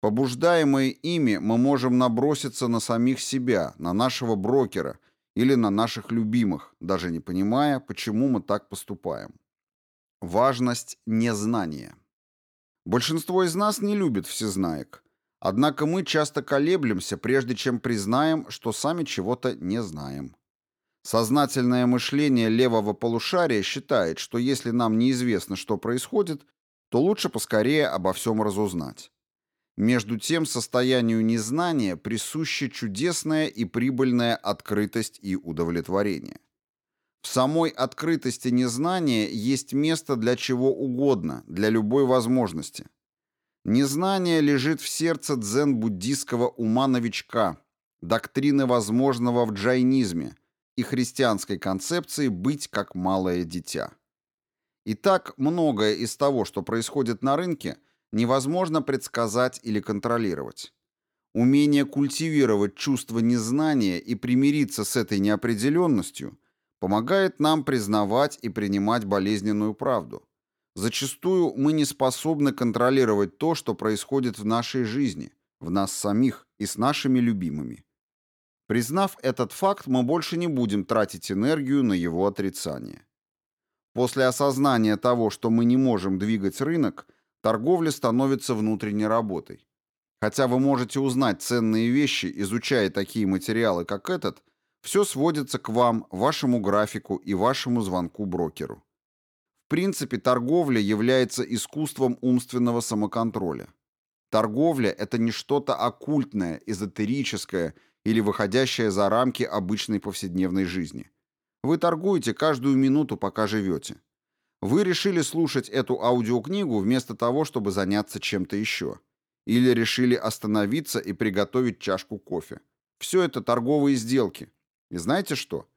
Побуждаемые ими мы можем наброситься на самих себя, на нашего брокера или на наших любимых, даже не понимая, почему мы так поступаем. Важность незнания. Большинство из нас не любит всезнаек. Однако мы часто колеблемся, прежде чем признаем, что сами чего-то не знаем. Сознательное мышление левого полушария считает, что если нам неизвестно, что происходит, то лучше поскорее обо всем разузнать. Между тем, состоянию незнания присуща чудесная и прибыльная открытость и удовлетворение. В самой открытости незнания есть место для чего угодно, для любой возможности. Незнание лежит в сердце дзен-буддийского ума новичка, доктрины возможного в джайнизме и христианской концепции «быть как малое дитя». Итак, многое из того, что происходит на рынке, невозможно предсказать или контролировать. Умение культивировать чувство незнания и примириться с этой неопределенностью – помогает нам признавать и принимать болезненную правду. Зачастую мы не способны контролировать то, что происходит в нашей жизни, в нас самих и с нашими любимыми. Признав этот факт, мы больше не будем тратить энергию на его отрицание. После осознания того, что мы не можем двигать рынок, торговля становится внутренней работой. Хотя вы можете узнать ценные вещи, изучая такие материалы, как этот, все сводится к вам, вашему графику и вашему звонку брокеру. В принципе, торговля является искусством умственного самоконтроля. Торговля – это не что-то оккультное, эзотерическое или выходящее за рамки обычной повседневной жизни. Вы торгуете каждую минуту, пока живете. Вы решили слушать эту аудиокнигу вместо того, чтобы заняться чем-то еще. Или решили остановиться и приготовить чашку кофе. Все это торговые сделки – и знаете что?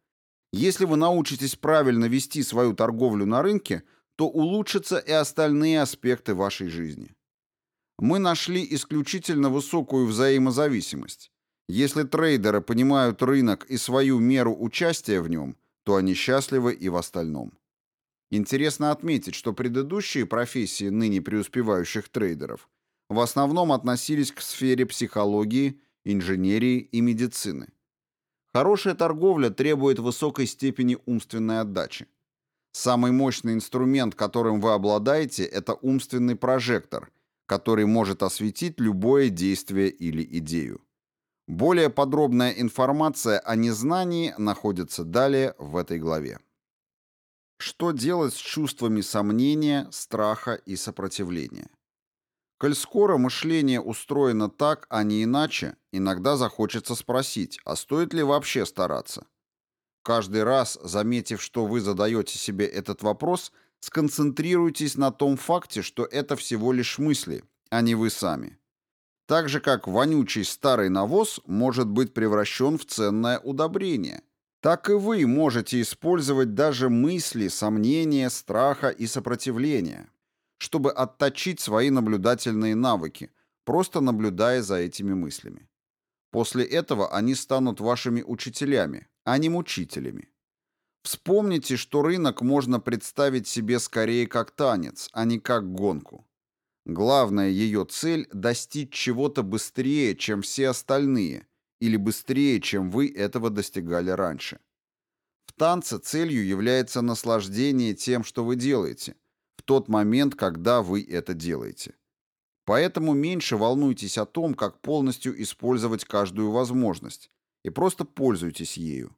Если вы научитесь правильно вести свою торговлю на рынке, то улучшатся и остальные аспекты вашей жизни. Мы нашли исключительно высокую взаимозависимость. Если трейдеры понимают рынок и свою меру участия в нем, то они счастливы и в остальном. Интересно отметить, что предыдущие профессии ныне преуспевающих трейдеров в основном относились к сфере психологии, инженерии и медицины. Хорошая торговля требует высокой степени умственной отдачи. Самый мощный инструмент, которым вы обладаете, это умственный прожектор, который может осветить любое действие или идею. Более подробная информация о незнании находится далее в этой главе. Что делать с чувствами сомнения, страха и сопротивления? Коль скоро мышление устроено так, а не иначе, иногда захочется спросить, а стоит ли вообще стараться? Каждый раз, заметив, что вы задаете себе этот вопрос, сконцентрируйтесь на том факте, что это всего лишь мысли, а не вы сами. Так же, как вонючий старый навоз может быть превращен в ценное удобрение, так и вы можете использовать даже мысли, сомнения, страха и сопротивления, чтобы отточить свои наблюдательные навыки, просто наблюдая за этими мыслями. После этого они станут вашими учителями, а не мучителями. Вспомните, что рынок можно представить себе скорее как танец, а не как гонку. Главная ее цель – достичь чего-то быстрее, чем все остальные, или быстрее, чем вы этого достигали раньше. В танце целью является наслаждение тем, что вы делаете, в тот момент, когда вы это делаете. Поэтому меньше волнуйтесь о том, как полностью использовать каждую возможность, и просто пользуйтесь ею.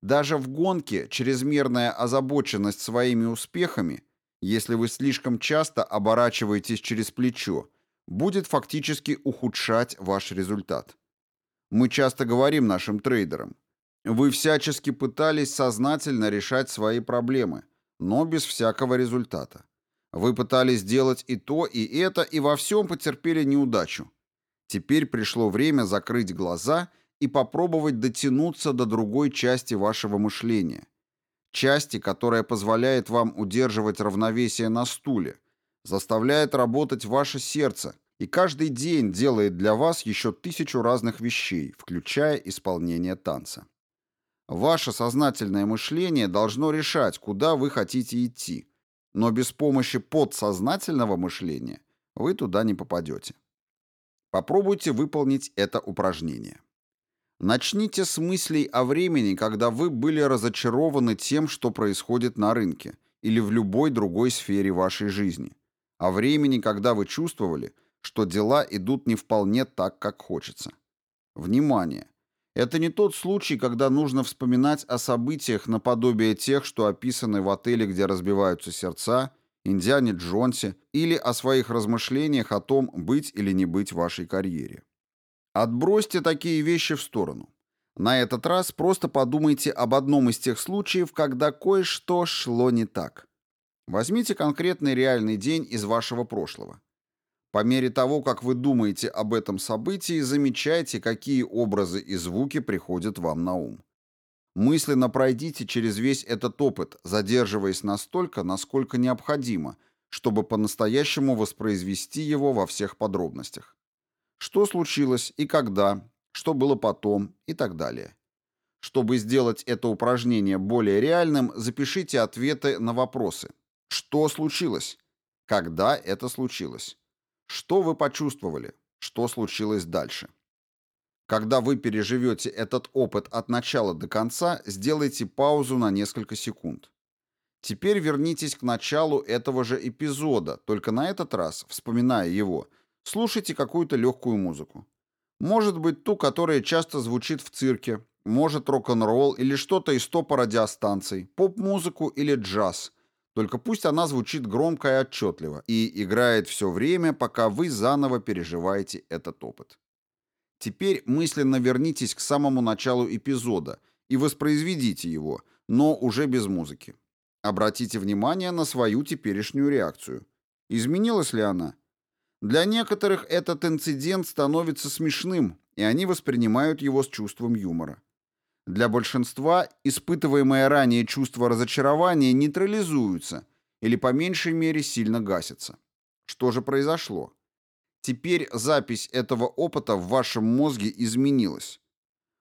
Даже в гонке чрезмерная озабоченность своими успехами, если вы слишком часто оборачиваетесь через плечо, будет фактически ухудшать ваш результат. Мы часто говорим нашим трейдерам, вы всячески пытались сознательно решать свои проблемы, но без всякого результата. Вы пытались сделать и то, и это, и во всем потерпели неудачу. Теперь пришло время закрыть глаза и попробовать дотянуться до другой части вашего мышления. Части, которая позволяет вам удерживать равновесие на стуле, заставляет работать ваше сердце и каждый день делает для вас еще тысячу разных вещей, включая исполнение танца. Ваше сознательное мышление должно решать, куда вы хотите идти, но без помощи подсознательного мышления вы туда не попадете. Попробуйте выполнить это упражнение. Начните с мыслей о времени, когда вы были разочарованы тем, что происходит на рынке или в любой другой сфере вашей жизни. О времени, когда вы чувствовали, что дела идут не вполне так, как хочется. Внимание! Это не тот случай, когда нужно вспоминать о событиях наподобие тех, что описаны в отеле, где разбиваются сердца, Индиане Джонсе или о своих размышлениях о том, быть или не быть в вашей карьере. Отбросьте такие вещи в сторону. На этот раз просто подумайте об одном из тех случаев, когда кое-что шло не так. Возьмите конкретный реальный день из вашего прошлого. По мере того, как вы думаете об этом событии, замечайте, какие образы и звуки приходят вам на ум. Мысленно пройдите через весь этот опыт, задерживаясь настолько, насколько необходимо, чтобы по-настоящему воспроизвести его во всех подробностях что случилось и когда, что было потом и так далее. Чтобы сделать это упражнение более реальным, запишите ответы на вопросы. Что случилось? Когда это случилось? Что вы почувствовали? Что случилось дальше? Когда вы переживете этот опыт от начала до конца, сделайте паузу на несколько секунд. Теперь вернитесь к началу этого же эпизода, только на этот раз, вспоминая его, Слушайте какую-то легкую музыку. Может быть, ту, которая часто звучит в цирке, может рок-н-ролл или что-то из топа радиостанций, поп-музыку или джаз. Только пусть она звучит громко и отчетливо и играет все время, пока вы заново переживаете этот опыт. Теперь мысленно вернитесь к самому началу эпизода и воспроизведите его, но уже без музыки. Обратите внимание на свою теперешнюю реакцию. Изменилась ли она? Для некоторых этот инцидент становится смешным, и они воспринимают его с чувством юмора. Для большинства испытываемое ранее чувство разочарования нейтрализуются или по меньшей мере сильно гасятся. Что же произошло? Теперь запись этого опыта в вашем мозге изменилась.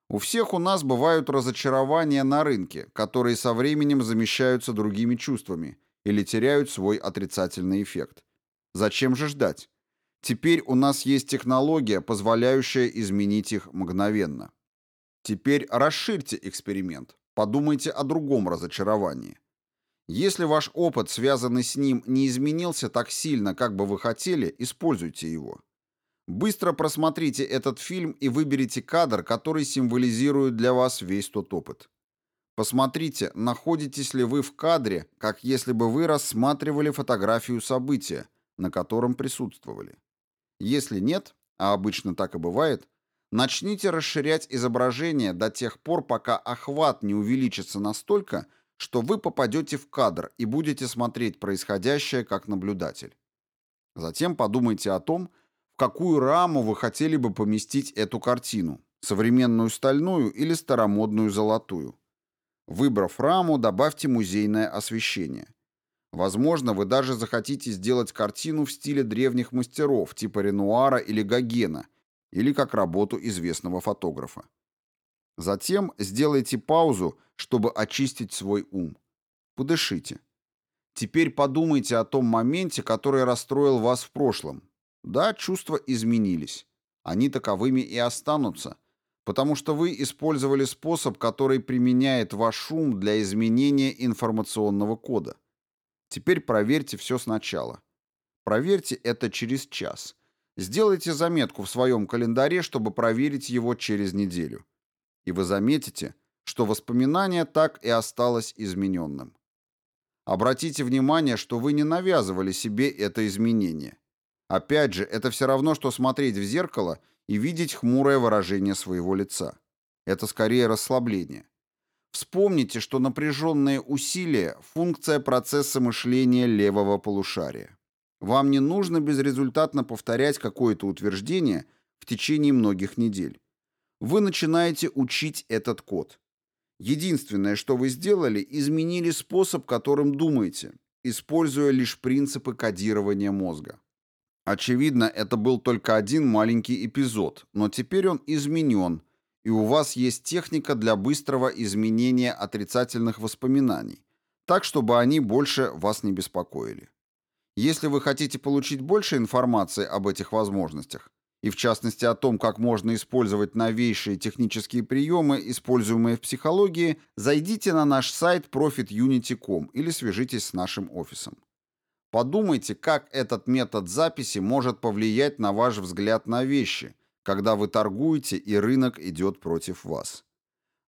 У всех у нас бывают разочарования на рынке, которые со временем замещаются другими чувствами или теряют свой отрицательный эффект. Зачем же ждать? Теперь у нас есть технология, позволяющая изменить их мгновенно. Теперь расширьте эксперимент. Подумайте о другом разочаровании. Если ваш опыт, связанный с ним, не изменился так сильно, как бы вы хотели, используйте его. Быстро просмотрите этот фильм и выберите кадр, который символизирует для вас весь тот опыт. Посмотрите, находитесь ли вы в кадре, как если бы вы рассматривали фотографию события, на котором присутствовали. Если нет, а обычно так и бывает, начните расширять изображение до тех пор, пока охват не увеличится настолько, что вы попадете в кадр и будете смотреть происходящее как наблюдатель. Затем подумайте о том, в какую раму вы хотели бы поместить эту картину – современную стальную или старомодную золотую. Выбрав раму, добавьте музейное освещение. Возможно, вы даже захотите сделать картину в стиле древних мастеров, типа Ренуара или Гогена, или как работу известного фотографа. Затем сделайте паузу, чтобы очистить свой ум. Подышите. Теперь подумайте о том моменте, который расстроил вас в прошлом. Да, чувства изменились. Они таковыми и останутся – потому что вы использовали способ, который применяет ваш шум для изменения информационного кода. Теперь проверьте все сначала. Проверьте это через час. Сделайте заметку в своем календаре, чтобы проверить его через неделю. И вы заметите, что воспоминание так и осталось измененным. Обратите внимание, что вы не навязывали себе это изменение. Опять же, это все равно, что смотреть в зеркало – и видеть хмурое выражение своего лица. Это скорее расслабление. Вспомните, что напряженные усилия – функция процесса мышления левого полушария. Вам не нужно безрезультатно повторять какое-то утверждение в течение многих недель. Вы начинаете учить этот код. Единственное, что вы сделали, изменили способ, которым думаете, используя лишь принципы кодирования мозга. Очевидно, это был только один маленький эпизод, но теперь он изменен, и у вас есть техника для быстрого изменения отрицательных воспоминаний, так, чтобы они больше вас не беспокоили. Если вы хотите получить больше информации об этих возможностях, и в частности о том, как можно использовать новейшие технические приемы, используемые в психологии, зайдите на наш сайт profitunity.com или свяжитесь с нашим офисом. Подумайте, как этот метод записи может повлиять на ваш взгляд на вещи, когда вы торгуете и рынок идет против вас.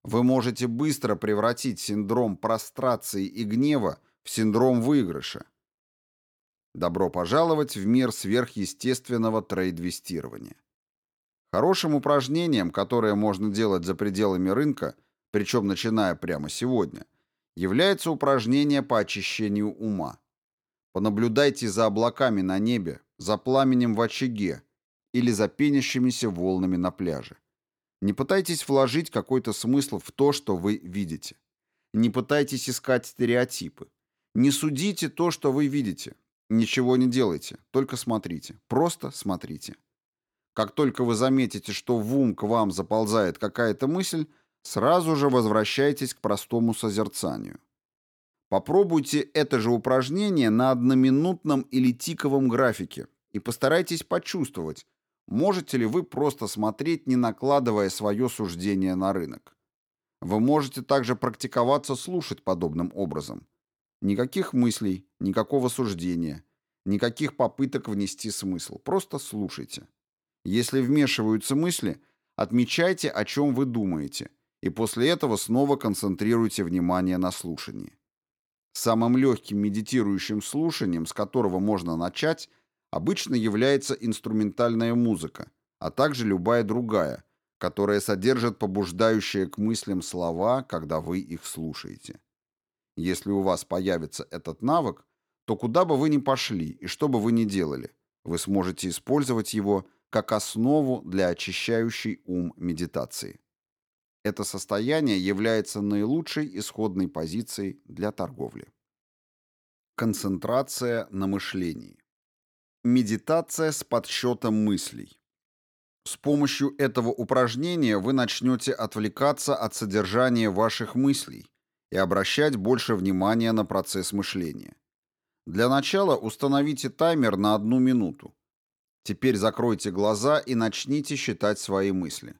Вы можете быстро превратить синдром прострации и гнева в синдром выигрыша. Добро пожаловать в мир сверхъестественного трейдвестирования. Хорошим упражнением, которое можно делать за пределами рынка, причем начиная прямо сегодня, является упражнение по очищению ума. Понаблюдайте за облаками на небе, за пламенем в очаге или за пенящимися волнами на пляже. Не пытайтесь вложить какой-то смысл в то, что вы видите. Не пытайтесь искать стереотипы. Не судите то, что вы видите. Ничего не делайте, только смотрите. Просто смотрите. Как только вы заметите, что в ум к вам заползает какая-то мысль, сразу же возвращайтесь к простому созерцанию. Попробуйте это же упражнение на одноминутном или тиковом графике и постарайтесь почувствовать, можете ли вы просто смотреть, не накладывая свое суждение на рынок. Вы можете также практиковаться слушать подобным образом. Никаких мыслей, никакого суждения, никаких попыток внести смысл. Просто слушайте. Если вмешиваются мысли, отмечайте, о чем вы думаете, и после этого снова концентрируйте внимание на слушании. Самым легким медитирующим слушанием, с которого можно начать, обычно является инструментальная музыка, а также любая другая, которая содержит побуждающие к мыслям слова, когда вы их слушаете. Если у вас появится этот навык, то куда бы вы ни пошли и что бы вы ни делали, вы сможете использовать его как основу для очищающей ум медитации. Это состояние является наилучшей исходной позицией для торговли. Концентрация на мышлении. Медитация с подсчетом мыслей. С помощью этого упражнения вы начнете отвлекаться от содержания ваших мыслей и обращать больше внимания на процесс мышления. Для начала установите таймер на одну минуту. Теперь закройте глаза и начните считать свои мысли.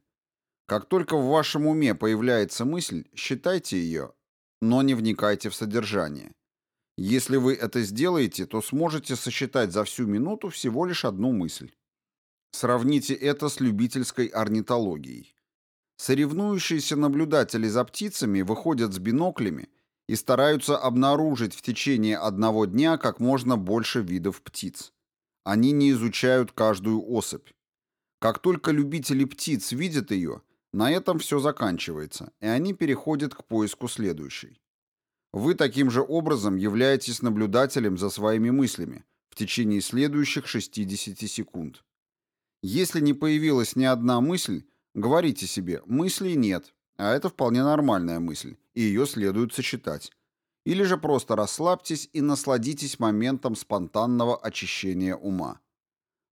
Как только в вашем уме появляется мысль, считайте ее, но не вникайте в содержание. Если вы это сделаете, то сможете сосчитать за всю минуту всего лишь одну мысль. Сравните это с любительской орнитологией. Соревнующиеся наблюдатели за птицами выходят с биноклями и стараются обнаружить в течение одного дня как можно больше видов птиц. Они не изучают каждую особь. Как только любители птиц видят ее, на этом все заканчивается, и они переходят к поиску следующей. Вы таким же образом являетесь наблюдателем за своими мыслями в течение следующих 60 секунд. Если не появилась ни одна мысль, говорите себе «мыслей нет», а это вполне нормальная мысль, и ее следует сочетать. Или же просто расслабьтесь и насладитесь моментом спонтанного очищения ума.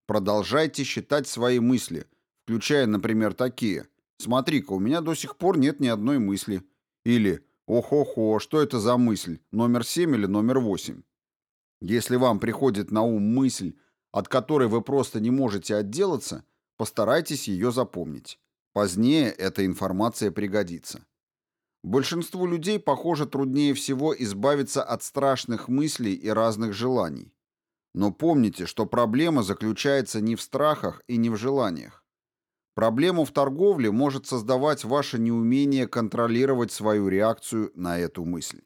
Продолжайте считать свои мысли, включая, например, такие «Смотри-ка, у меня до сих пор нет ни одной мысли». Или «Ох-охо, что это за мысль? Номер 7 или номер 8?» Если вам приходит на ум мысль, от которой вы просто не можете отделаться, постарайтесь ее запомнить. Позднее эта информация пригодится. Большинству людей, похоже, труднее всего избавиться от страшных мыслей и разных желаний. Но помните, что проблема заключается не в страхах и не в желаниях. Проблему в торговле может создавать ваше неумение контролировать свою реакцию на эту мысль.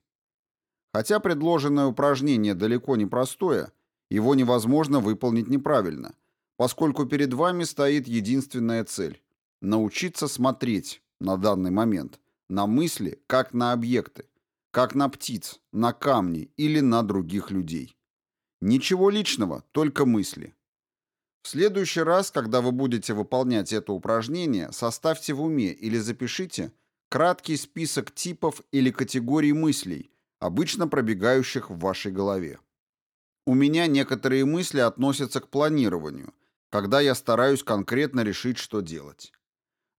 Хотя предложенное упражнение далеко не простое, его невозможно выполнить неправильно, поскольку перед вами стоит единственная цель – научиться смотреть на данный момент на мысли, как на объекты, как на птиц, на камни или на других людей. Ничего личного, только мысли. В следующий раз, когда вы будете выполнять это упражнение, составьте в уме или запишите краткий список типов или категорий мыслей, обычно пробегающих в вашей голове. У меня некоторые мысли относятся к планированию, когда я стараюсь конкретно решить, что делать.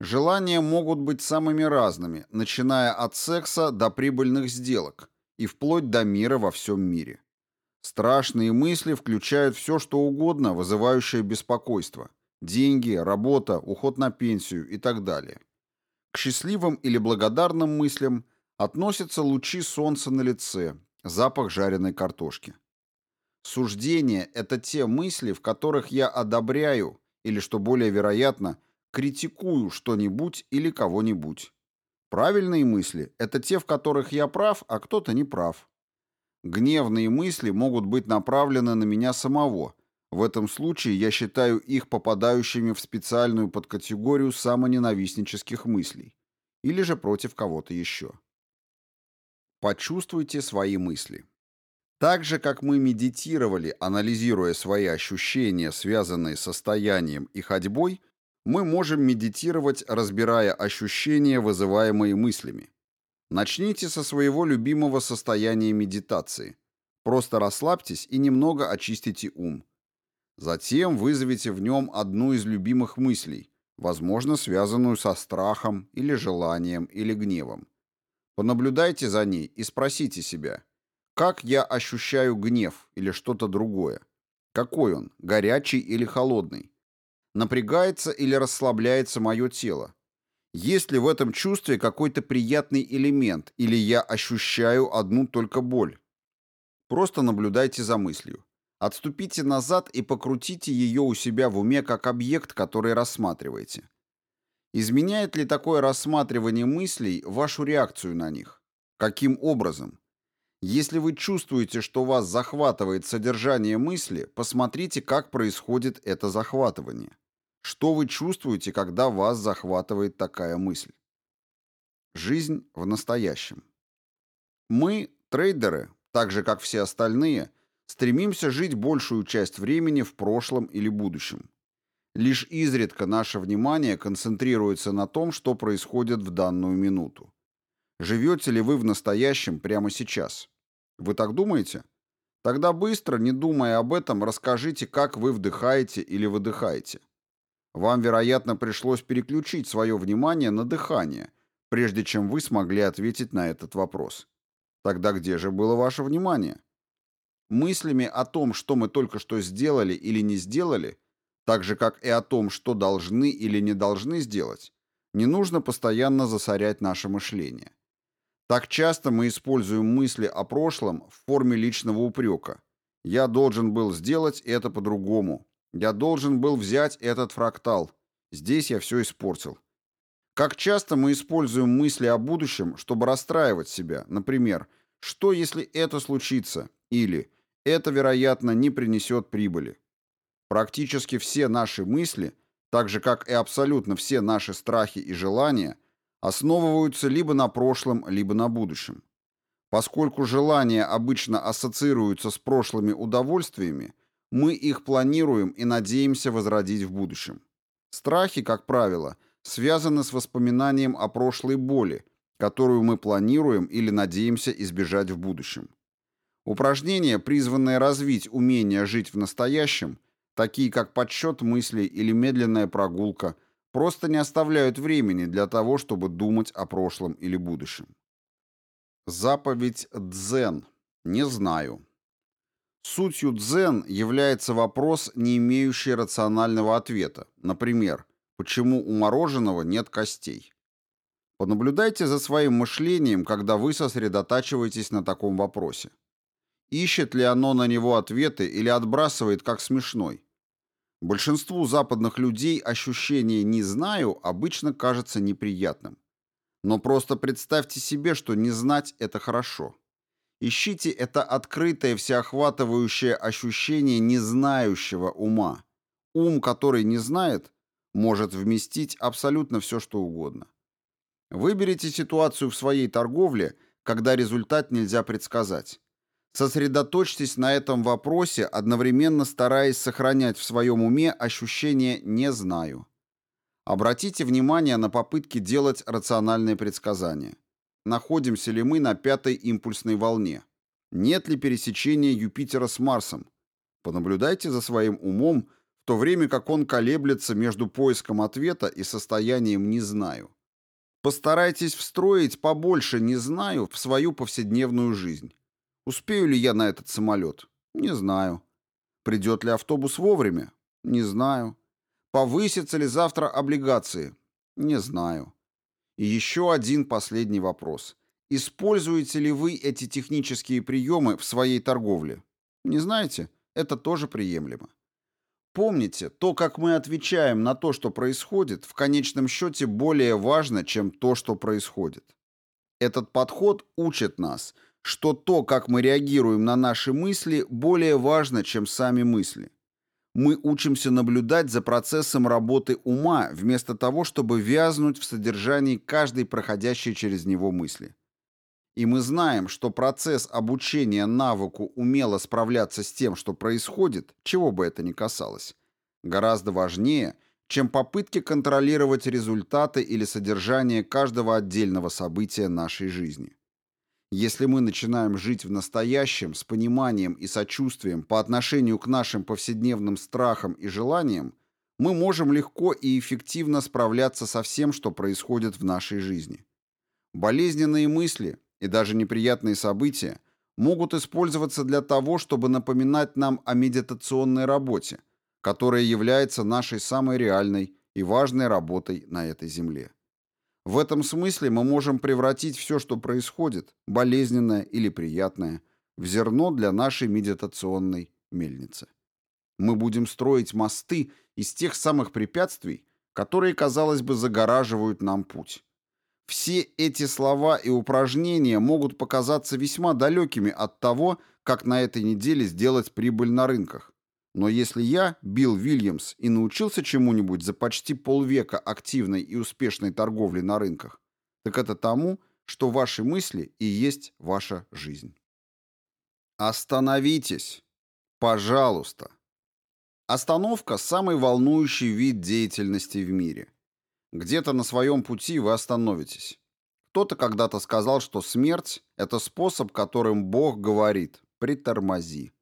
Желания могут быть самыми разными, начиная от секса до прибыльных сделок и вплоть до мира во всем мире. Страшные мысли включают все, что угодно, вызывающее беспокойство. Деньги, работа, уход на пенсию и так далее. К счастливым или благодарным мыслям относятся лучи солнца на лице, запах жареной картошки. Суждения – это те мысли, в которых я одобряю, или, что более вероятно, критикую что-нибудь или кого-нибудь. Правильные мысли – это те, в которых я прав, а кто-то не прав. Гневные мысли могут быть направлены на меня самого. В этом случае я считаю их попадающими в специальную подкатегорию самоненавистнических мыслей. Или же против кого-то еще. Почувствуйте свои мысли. Так же, как мы медитировали, анализируя свои ощущения, связанные с состоянием и ходьбой, мы можем медитировать, разбирая ощущения, вызываемые мыслями. Начните со своего любимого состояния медитации. Просто расслабьтесь и немного очистите ум. Затем вызовите в нем одну из любимых мыслей, возможно, связанную со страхом или желанием или гневом. Понаблюдайте за ней и спросите себя – как я ощущаю гнев или что-то другое? Какой он, горячий или холодный? Напрягается или расслабляется мое тело? Есть ли в этом чувстве какой-то приятный элемент, или я ощущаю одну только боль? Просто наблюдайте за мыслью. Отступите назад и покрутите ее у себя в уме как объект, который рассматриваете. Изменяет ли такое рассматривание мыслей вашу реакцию на них? Каким образом? Если вы чувствуете, что вас захватывает содержание мысли, посмотрите, как происходит это захватывание. Что вы чувствуете, когда вас захватывает такая мысль? Жизнь в настоящем. Мы, трейдеры, так же как все остальные, стремимся жить большую часть времени в прошлом или будущем. Лишь изредка наше внимание концентрируется на том, что происходит в данную минуту. Живете ли вы в настоящем прямо сейчас? Вы так думаете? Тогда быстро, не думая об этом, расскажите, как вы вдыхаете или выдыхаете. Вам, вероятно, пришлось переключить свое внимание на дыхание, прежде чем вы смогли ответить на этот вопрос. Тогда где же было ваше внимание? Мыслями о том, что мы только что сделали или не сделали, так же как и о том, что должны или не должны сделать, не нужно постоянно засорять наше мышление. Так часто мы используем мысли о прошлом в форме личного упрека. Я должен был сделать это по-другому. Я должен был взять этот фрактал. Здесь я все испортил. Как часто мы используем мысли о будущем, чтобы расстраивать себя. Например, что если это случится? Или это, вероятно, не принесет прибыли. Практически все наши мысли, так же как и абсолютно все наши страхи и желания, основываются либо на прошлом, либо на будущем. Поскольку желания обычно ассоциируются с прошлыми удовольствиями, мы их планируем и надеемся возродить в будущем. Страхи, как правило, связаны с воспоминанием о прошлой боли, которую мы планируем или надеемся избежать в будущем. Упражнения, призванные развить умение жить в настоящем, такие как подсчет мыслей или медленная прогулка, просто не оставляют времени для того, чтобы думать о прошлом или будущем. Заповедь дзен. Не знаю. Сутью дзен является вопрос, не имеющий рационального ответа. Например, почему у мороженого нет костей? Понаблюдайте за своим мышлением, когда вы сосредотачиваетесь на таком вопросе. Ищет ли оно на него ответы или отбрасывает как смешной? Большинству западных людей ощущение «не знаю» обычно кажется неприятным. Но просто представьте себе, что не знать – это хорошо. Ищите это открытое, всеохватывающее ощущение незнающего ума. Ум, который не знает, может вместить абсолютно все, что угодно. Выберите ситуацию в своей торговле, когда результат нельзя предсказать. Сосредоточьтесь на этом вопросе, одновременно стараясь сохранять в своем уме ощущение «не знаю». Обратите внимание на попытки делать рациональные предсказания. Находимся ли мы на пятой импульсной волне? Нет ли пересечения Юпитера с Марсом? Понаблюдайте за своим умом, в то время как он колеблется между поиском ответа и состоянием «не знаю». Постарайтесь встроить побольше «не знаю» в свою повседневную жизнь. Успею ли я на этот самолет? Не знаю. Придет ли автобус вовремя? Не знаю. Повысятся ли завтра облигации? Не знаю. Еще один последний вопрос. Используете ли вы эти технические приемы в своей торговле? Не знаете? Это тоже приемлемо. Помните, то, как мы отвечаем на то, что происходит, в конечном счете более важно, чем то, что происходит. Этот подход учит нас – что то, как мы реагируем на наши мысли, более важно, чем сами мысли. Мы учимся наблюдать за процессом работы ума, вместо того, чтобы вязнуть в содержании каждой проходящей через него мысли. И мы знаем, что процесс обучения навыку умело справляться с тем, что происходит, чего бы это ни касалось, гораздо важнее, чем попытки контролировать результаты или содержание каждого отдельного события нашей жизни. Если мы начинаем жить в настоящем с пониманием и сочувствием по отношению к нашим повседневным страхам и желаниям, мы можем легко и эффективно справляться со всем, что происходит в нашей жизни. Болезненные мысли и даже неприятные события могут использоваться для того, чтобы напоминать нам о медитационной работе, которая является нашей самой реальной и важной работой на этой земле. В этом смысле мы можем превратить все, что происходит, болезненное или приятное, в зерно для нашей медитационной мельницы. Мы будем строить мосты из тех самых препятствий, которые, казалось бы, загораживают нам путь. Все эти слова и упражнения могут показаться весьма далекими от того, как на этой неделе сделать прибыль на рынках. Но если я, Билл Вильямс, и научился чему-нибудь за почти полвека активной и успешной торговли на рынках, так это тому, что ваши мысли и есть ваша жизнь. Остановитесь. Пожалуйста. Остановка – самый волнующий вид деятельности в мире. Где-то на своем пути вы остановитесь. Кто-то когда-то сказал, что смерть – это способ, которым Бог говорит «притормози».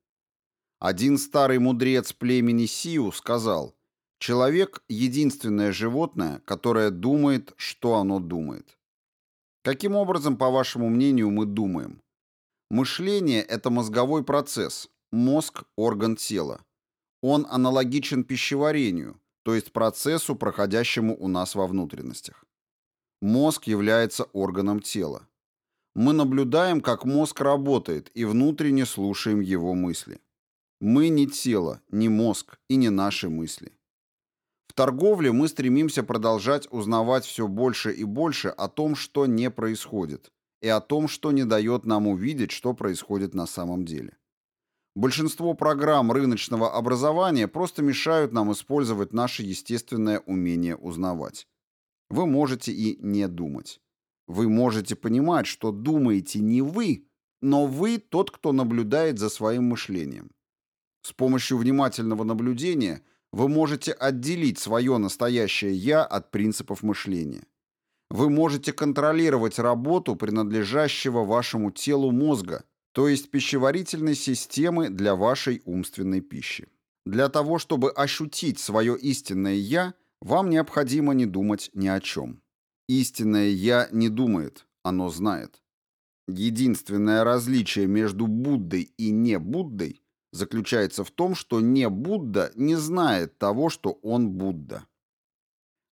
Один старый мудрец племени Сиу сказал, «Человек – единственное животное, которое думает, что оно думает». Каким образом, по вашему мнению, мы думаем? Мышление – это мозговой процесс, мозг – орган тела. Он аналогичен пищеварению, то есть процессу, проходящему у нас во внутренностях. Мозг является органом тела. Мы наблюдаем, как мозг работает, и внутренне слушаем его мысли. Мы не тело, не мозг и не наши мысли. В торговле мы стремимся продолжать узнавать все больше и больше о том, что не происходит, и о том, что не дает нам увидеть, что происходит на самом деле. Большинство программ рыночного образования просто мешают нам использовать наше естественное умение узнавать. Вы можете и не думать. Вы можете понимать, что думаете не вы, но вы тот, кто наблюдает за своим мышлением. С помощью внимательного наблюдения вы можете отделить свое настоящее «я» от принципов мышления. Вы можете контролировать работу принадлежащего вашему телу мозга, то есть пищеварительной системы для вашей умственной пищи. Для того, чтобы ощутить свое истинное «я», вам необходимо не думать ни о чем. Истинное «я» не думает, оно знает. Единственное различие между Буддой и не Буддой заключается в том, что не Будда не знает того, что он Будда.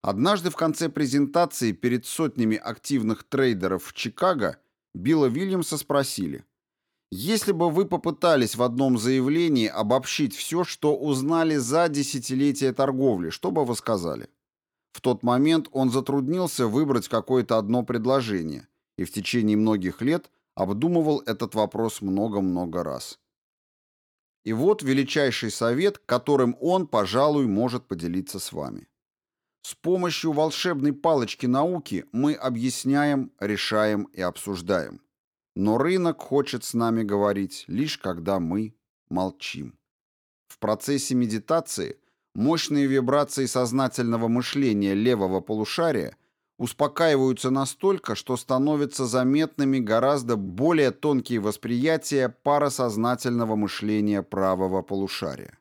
Однажды в конце презентации перед сотнями активных трейдеров в Чикаго Билла Вильямса спросили, если бы вы попытались в одном заявлении обобщить все, что узнали за десятилетия торговли, что бы вы сказали? В тот момент он затруднился выбрать какое-то одно предложение и в течение многих лет обдумывал этот вопрос много-много раз. И вот величайший совет, которым он, пожалуй, может поделиться с вами. С помощью волшебной палочки науки мы объясняем, решаем и обсуждаем. Но рынок хочет с нами говорить лишь когда мы молчим. В процессе медитации – Мощные вибрации сознательного мышления левого полушария успокаиваются настолько, что становятся заметными гораздо более тонкие восприятия парасознательного мышления правого полушария.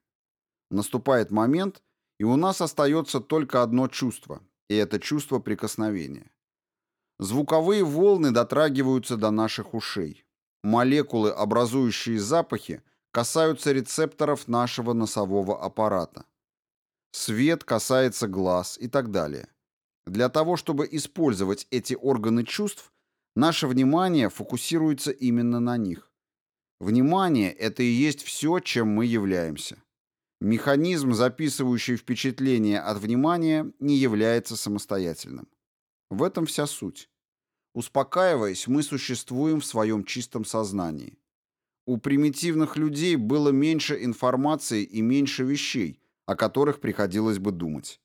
Наступает момент, и у нас остается только одно чувство, и это чувство прикосновения. Звуковые волны дотрагиваются до наших ушей. Молекулы, образующие запахи, касаются рецепторов нашего носового аппарата. Свет касается глаз и так далее. Для того, чтобы использовать эти органы чувств, наше внимание фокусируется именно на них. Внимание – это и есть все, чем мы являемся. Механизм, записывающий впечатление от внимания, не является самостоятельным. В этом вся суть. Успокаиваясь, мы существуем в своем чистом сознании. У примитивных людей было меньше информации и меньше вещей – о которых приходилось бы думать.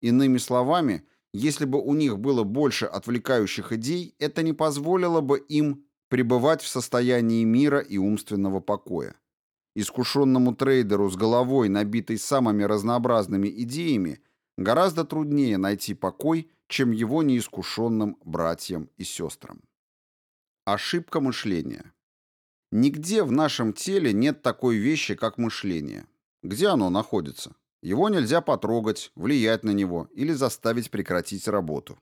Иными словами, если бы у них было больше отвлекающих идей, это не позволило бы им пребывать в состоянии мира и умственного покоя. Искушенному трейдеру с головой, набитой самыми разнообразными идеями, гораздо труднее найти покой, чем его неискушенным братьям и сестрам. Ошибка мышления. Нигде в нашем теле нет такой вещи, как мышление. Где оно находится? Его нельзя потрогать, влиять на него или заставить прекратить работу.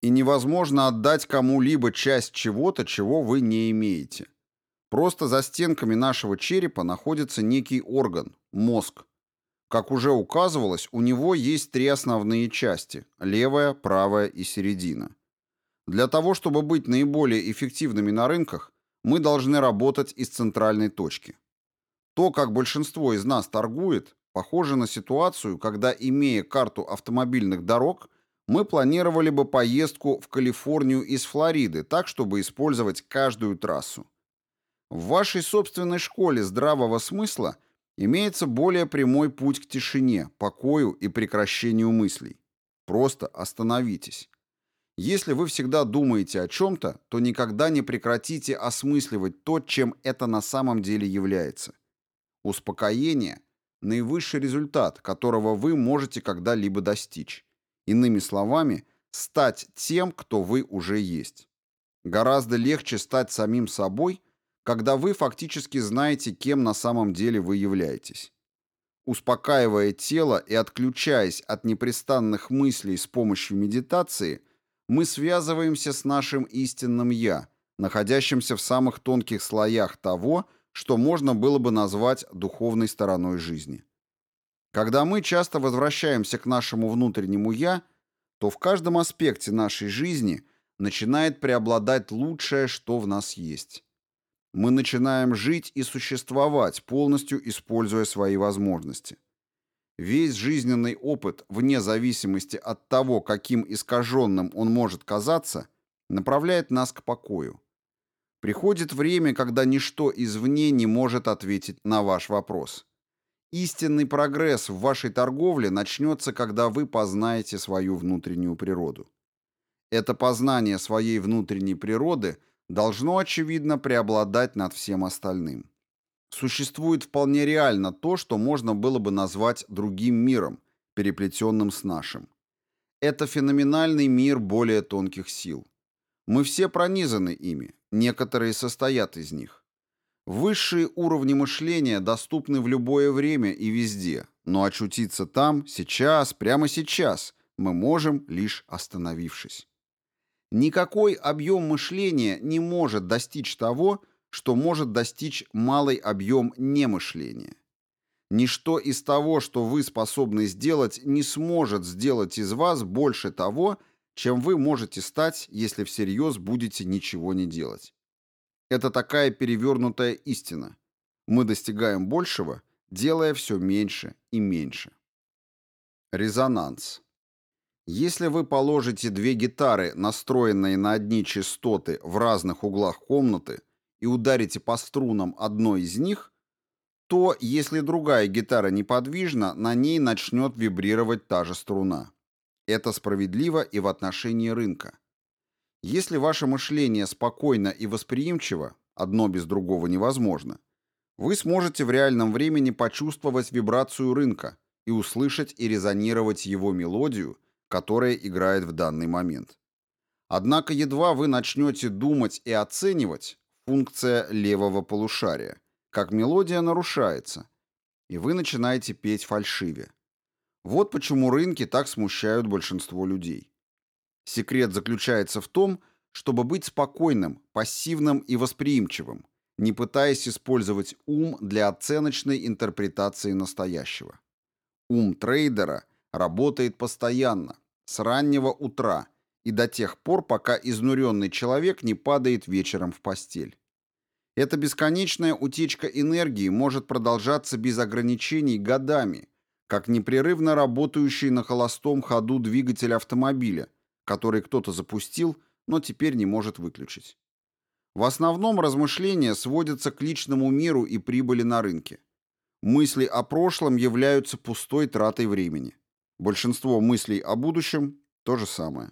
И невозможно отдать кому-либо часть чего-то, чего вы не имеете. Просто за стенками нашего черепа находится некий орган – мозг. Как уже указывалось, у него есть три основные части – левая, правая и середина. Для того, чтобы быть наиболее эффективными на рынках, мы должны работать из центральной точки – то, как большинство из нас торгует, похоже на ситуацию, когда, имея карту автомобильных дорог, мы планировали бы поездку в Калифорнию из Флориды так, чтобы использовать каждую трассу. В вашей собственной школе здравого смысла имеется более прямой путь к тишине, покою и прекращению мыслей. Просто остановитесь. Если вы всегда думаете о чем-то, то никогда не прекратите осмысливать то, чем это на самом деле является – Успокоение – наивысший результат, которого вы можете когда-либо достичь. Иными словами, стать тем, кто вы уже есть. Гораздо легче стать самим собой, когда вы фактически знаете, кем на самом деле вы являетесь. Успокаивая тело и отключаясь от непрестанных мыслей с помощью медитации, мы связываемся с нашим истинным «я», находящимся в самых тонких слоях того, что можно было бы назвать духовной стороной жизни. Когда мы часто возвращаемся к нашему внутреннему «я», то в каждом аспекте нашей жизни начинает преобладать лучшее, что в нас есть. Мы начинаем жить и существовать, полностью используя свои возможности. Весь жизненный опыт, вне зависимости от того, каким искаженным он может казаться, направляет нас к покою. Приходит время, когда ничто извне не может ответить на ваш вопрос. Истинный прогресс в вашей торговле начнется, когда вы познаете свою внутреннюю природу. Это познание своей внутренней природы должно, очевидно, преобладать над всем остальным. Существует вполне реально то, что можно было бы назвать другим миром, переплетенным с нашим. Это феноменальный мир более тонких сил. Мы все пронизаны ими, некоторые состоят из них. Высшие уровни мышления доступны в любое время и везде, но очутиться там, сейчас, прямо сейчас, мы можем, лишь остановившись. Никакой объем мышления не может достичь того, что может достичь малый объем немышления. Ничто из того, что вы способны сделать, не сможет сделать из вас больше того, чем вы можете стать, если всерьез будете ничего не делать. Это такая перевернутая истина. Мы достигаем большего, делая все меньше и меньше. Резонанс. Если вы положите две гитары, настроенные на одни частоты в разных углах комнаты, и ударите по струнам одной из них, то, если другая гитара неподвижна, на ней начнет вибрировать та же струна. Это справедливо и в отношении рынка. Если ваше мышление спокойно и восприимчиво, одно без другого невозможно, вы сможете в реальном времени почувствовать вибрацию рынка и услышать и резонировать его мелодию, которая играет в данный момент. Однако едва вы начнете думать и оценивать, функция левого полушария, как мелодия нарушается, и вы начинаете петь фальшиве. Вот почему рынки так смущают большинство людей. Секрет заключается в том, чтобы быть спокойным, пассивным и восприимчивым, не пытаясь использовать ум для оценочной интерпретации настоящего. Ум трейдера работает постоянно, с раннего утра и до тех пор, пока изнуренный человек не падает вечером в постель. Эта бесконечная утечка энергии может продолжаться без ограничений годами, как непрерывно работающий на холостом ходу двигатель автомобиля, который кто-то запустил, но теперь не может выключить. В основном размышления сводятся к личному миру и прибыли на рынке. Мысли о прошлом являются пустой тратой времени. Большинство мыслей о будущем – то же самое.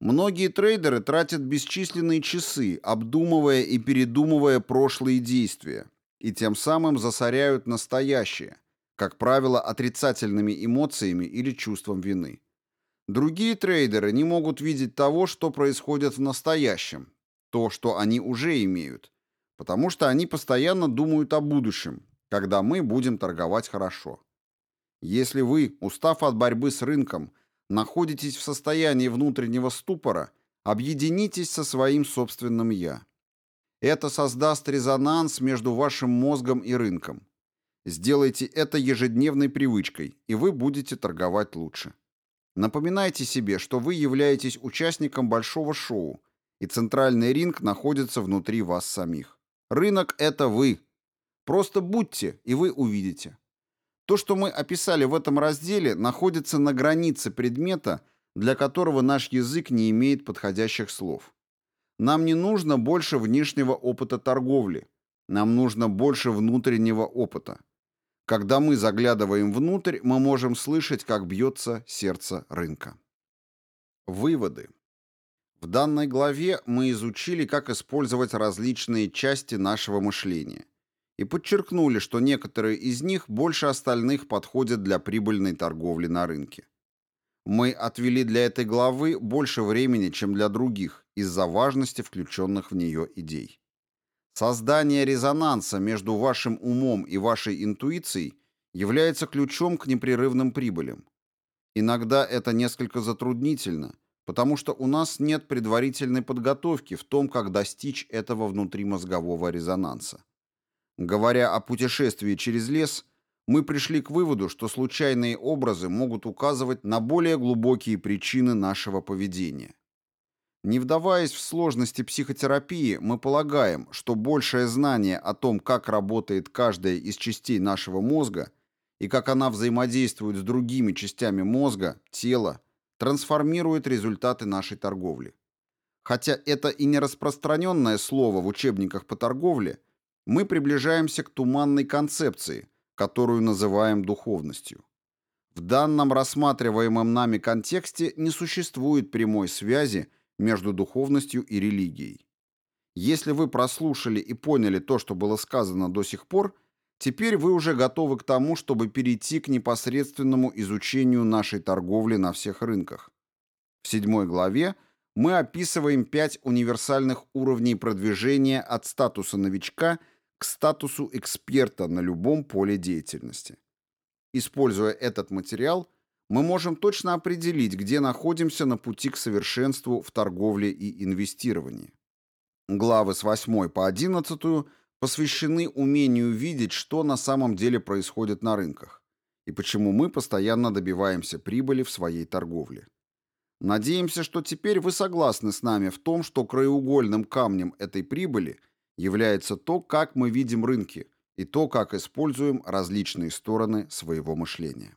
Многие трейдеры тратят бесчисленные часы, обдумывая и передумывая прошлые действия, и тем самым засоряют настоящее, как правило, отрицательными эмоциями или чувством вины. Другие трейдеры не могут видеть того, что происходит в настоящем, то, что они уже имеют, потому что они постоянно думают о будущем, когда мы будем торговать хорошо. Если вы, устав от борьбы с рынком, находитесь в состоянии внутреннего ступора, объединитесь со своим собственным «я». Это создаст резонанс между вашим мозгом и рынком. Сделайте это ежедневной привычкой, и вы будете торговать лучше. Напоминайте себе, что вы являетесь участником большого шоу, и центральный ринг находится внутри вас самих. Рынок – это вы. Просто будьте, и вы увидите. То, что мы описали в этом разделе, находится на границе предмета, для которого наш язык не имеет подходящих слов. Нам не нужно больше внешнего опыта торговли. Нам нужно больше внутреннего опыта. Когда мы заглядываем внутрь, мы можем слышать, как бьется сердце рынка. Выводы. В данной главе мы изучили, как использовать различные части нашего мышления и подчеркнули, что некоторые из них больше остальных подходят для прибыльной торговли на рынке. Мы отвели для этой главы больше времени, чем для других, из-за важности включенных в нее идей. Создание резонанса между вашим умом и вашей интуицией является ключом к непрерывным прибылям. Иногда это несколько затруднительно, потому что у нас нет предварительной подготовки в том, как достичь этого внутримозгового резонанса. Говоря о путешествии через лес, мы пришли к выводу, что случайные образы могут указывать на более глубокие причины нашего поведения. Не вдаваясь в сложности психотерапии, мы полагаем, что большее знание о том, как работает каждая из частей нашего мозга и как она взаимодействует с другими частями мозга, тела, трансформирует результаты нашей торговли. Хотя это и не распространенное слово в учебниках по торговле, мы приближаемся к туманной концепции, которую называем духовностью. В данном рассматриваемом нами контексте не существует прямой связи между духовностью и религией. Если вы прослушали и поняли то, что было сказано до сих пор, теперь вы уже готовы к тому, чтобы перейти к непосредственному изучению нашей торговли на всех рынках. В седьмой главе мы описываем пять универсальных уровней продвижения от статуса новичка к статусу эксперта на любом поле деятельности. Используя этот материал, мы можем точно определить, где находимся на пути к совершенству в торговле и инвестировании. Главы с 8 по 11 посвящены умению видеть, что на самом деле происходит на рынках и почему мы постоянно добиваемся прибыли в своей торговле. Надеемся, что теперь вы согласны с нами в том, что краеугольным камнем этой прибыли является то, как мы видим рынки и то, как используем различные стороны своего мышления.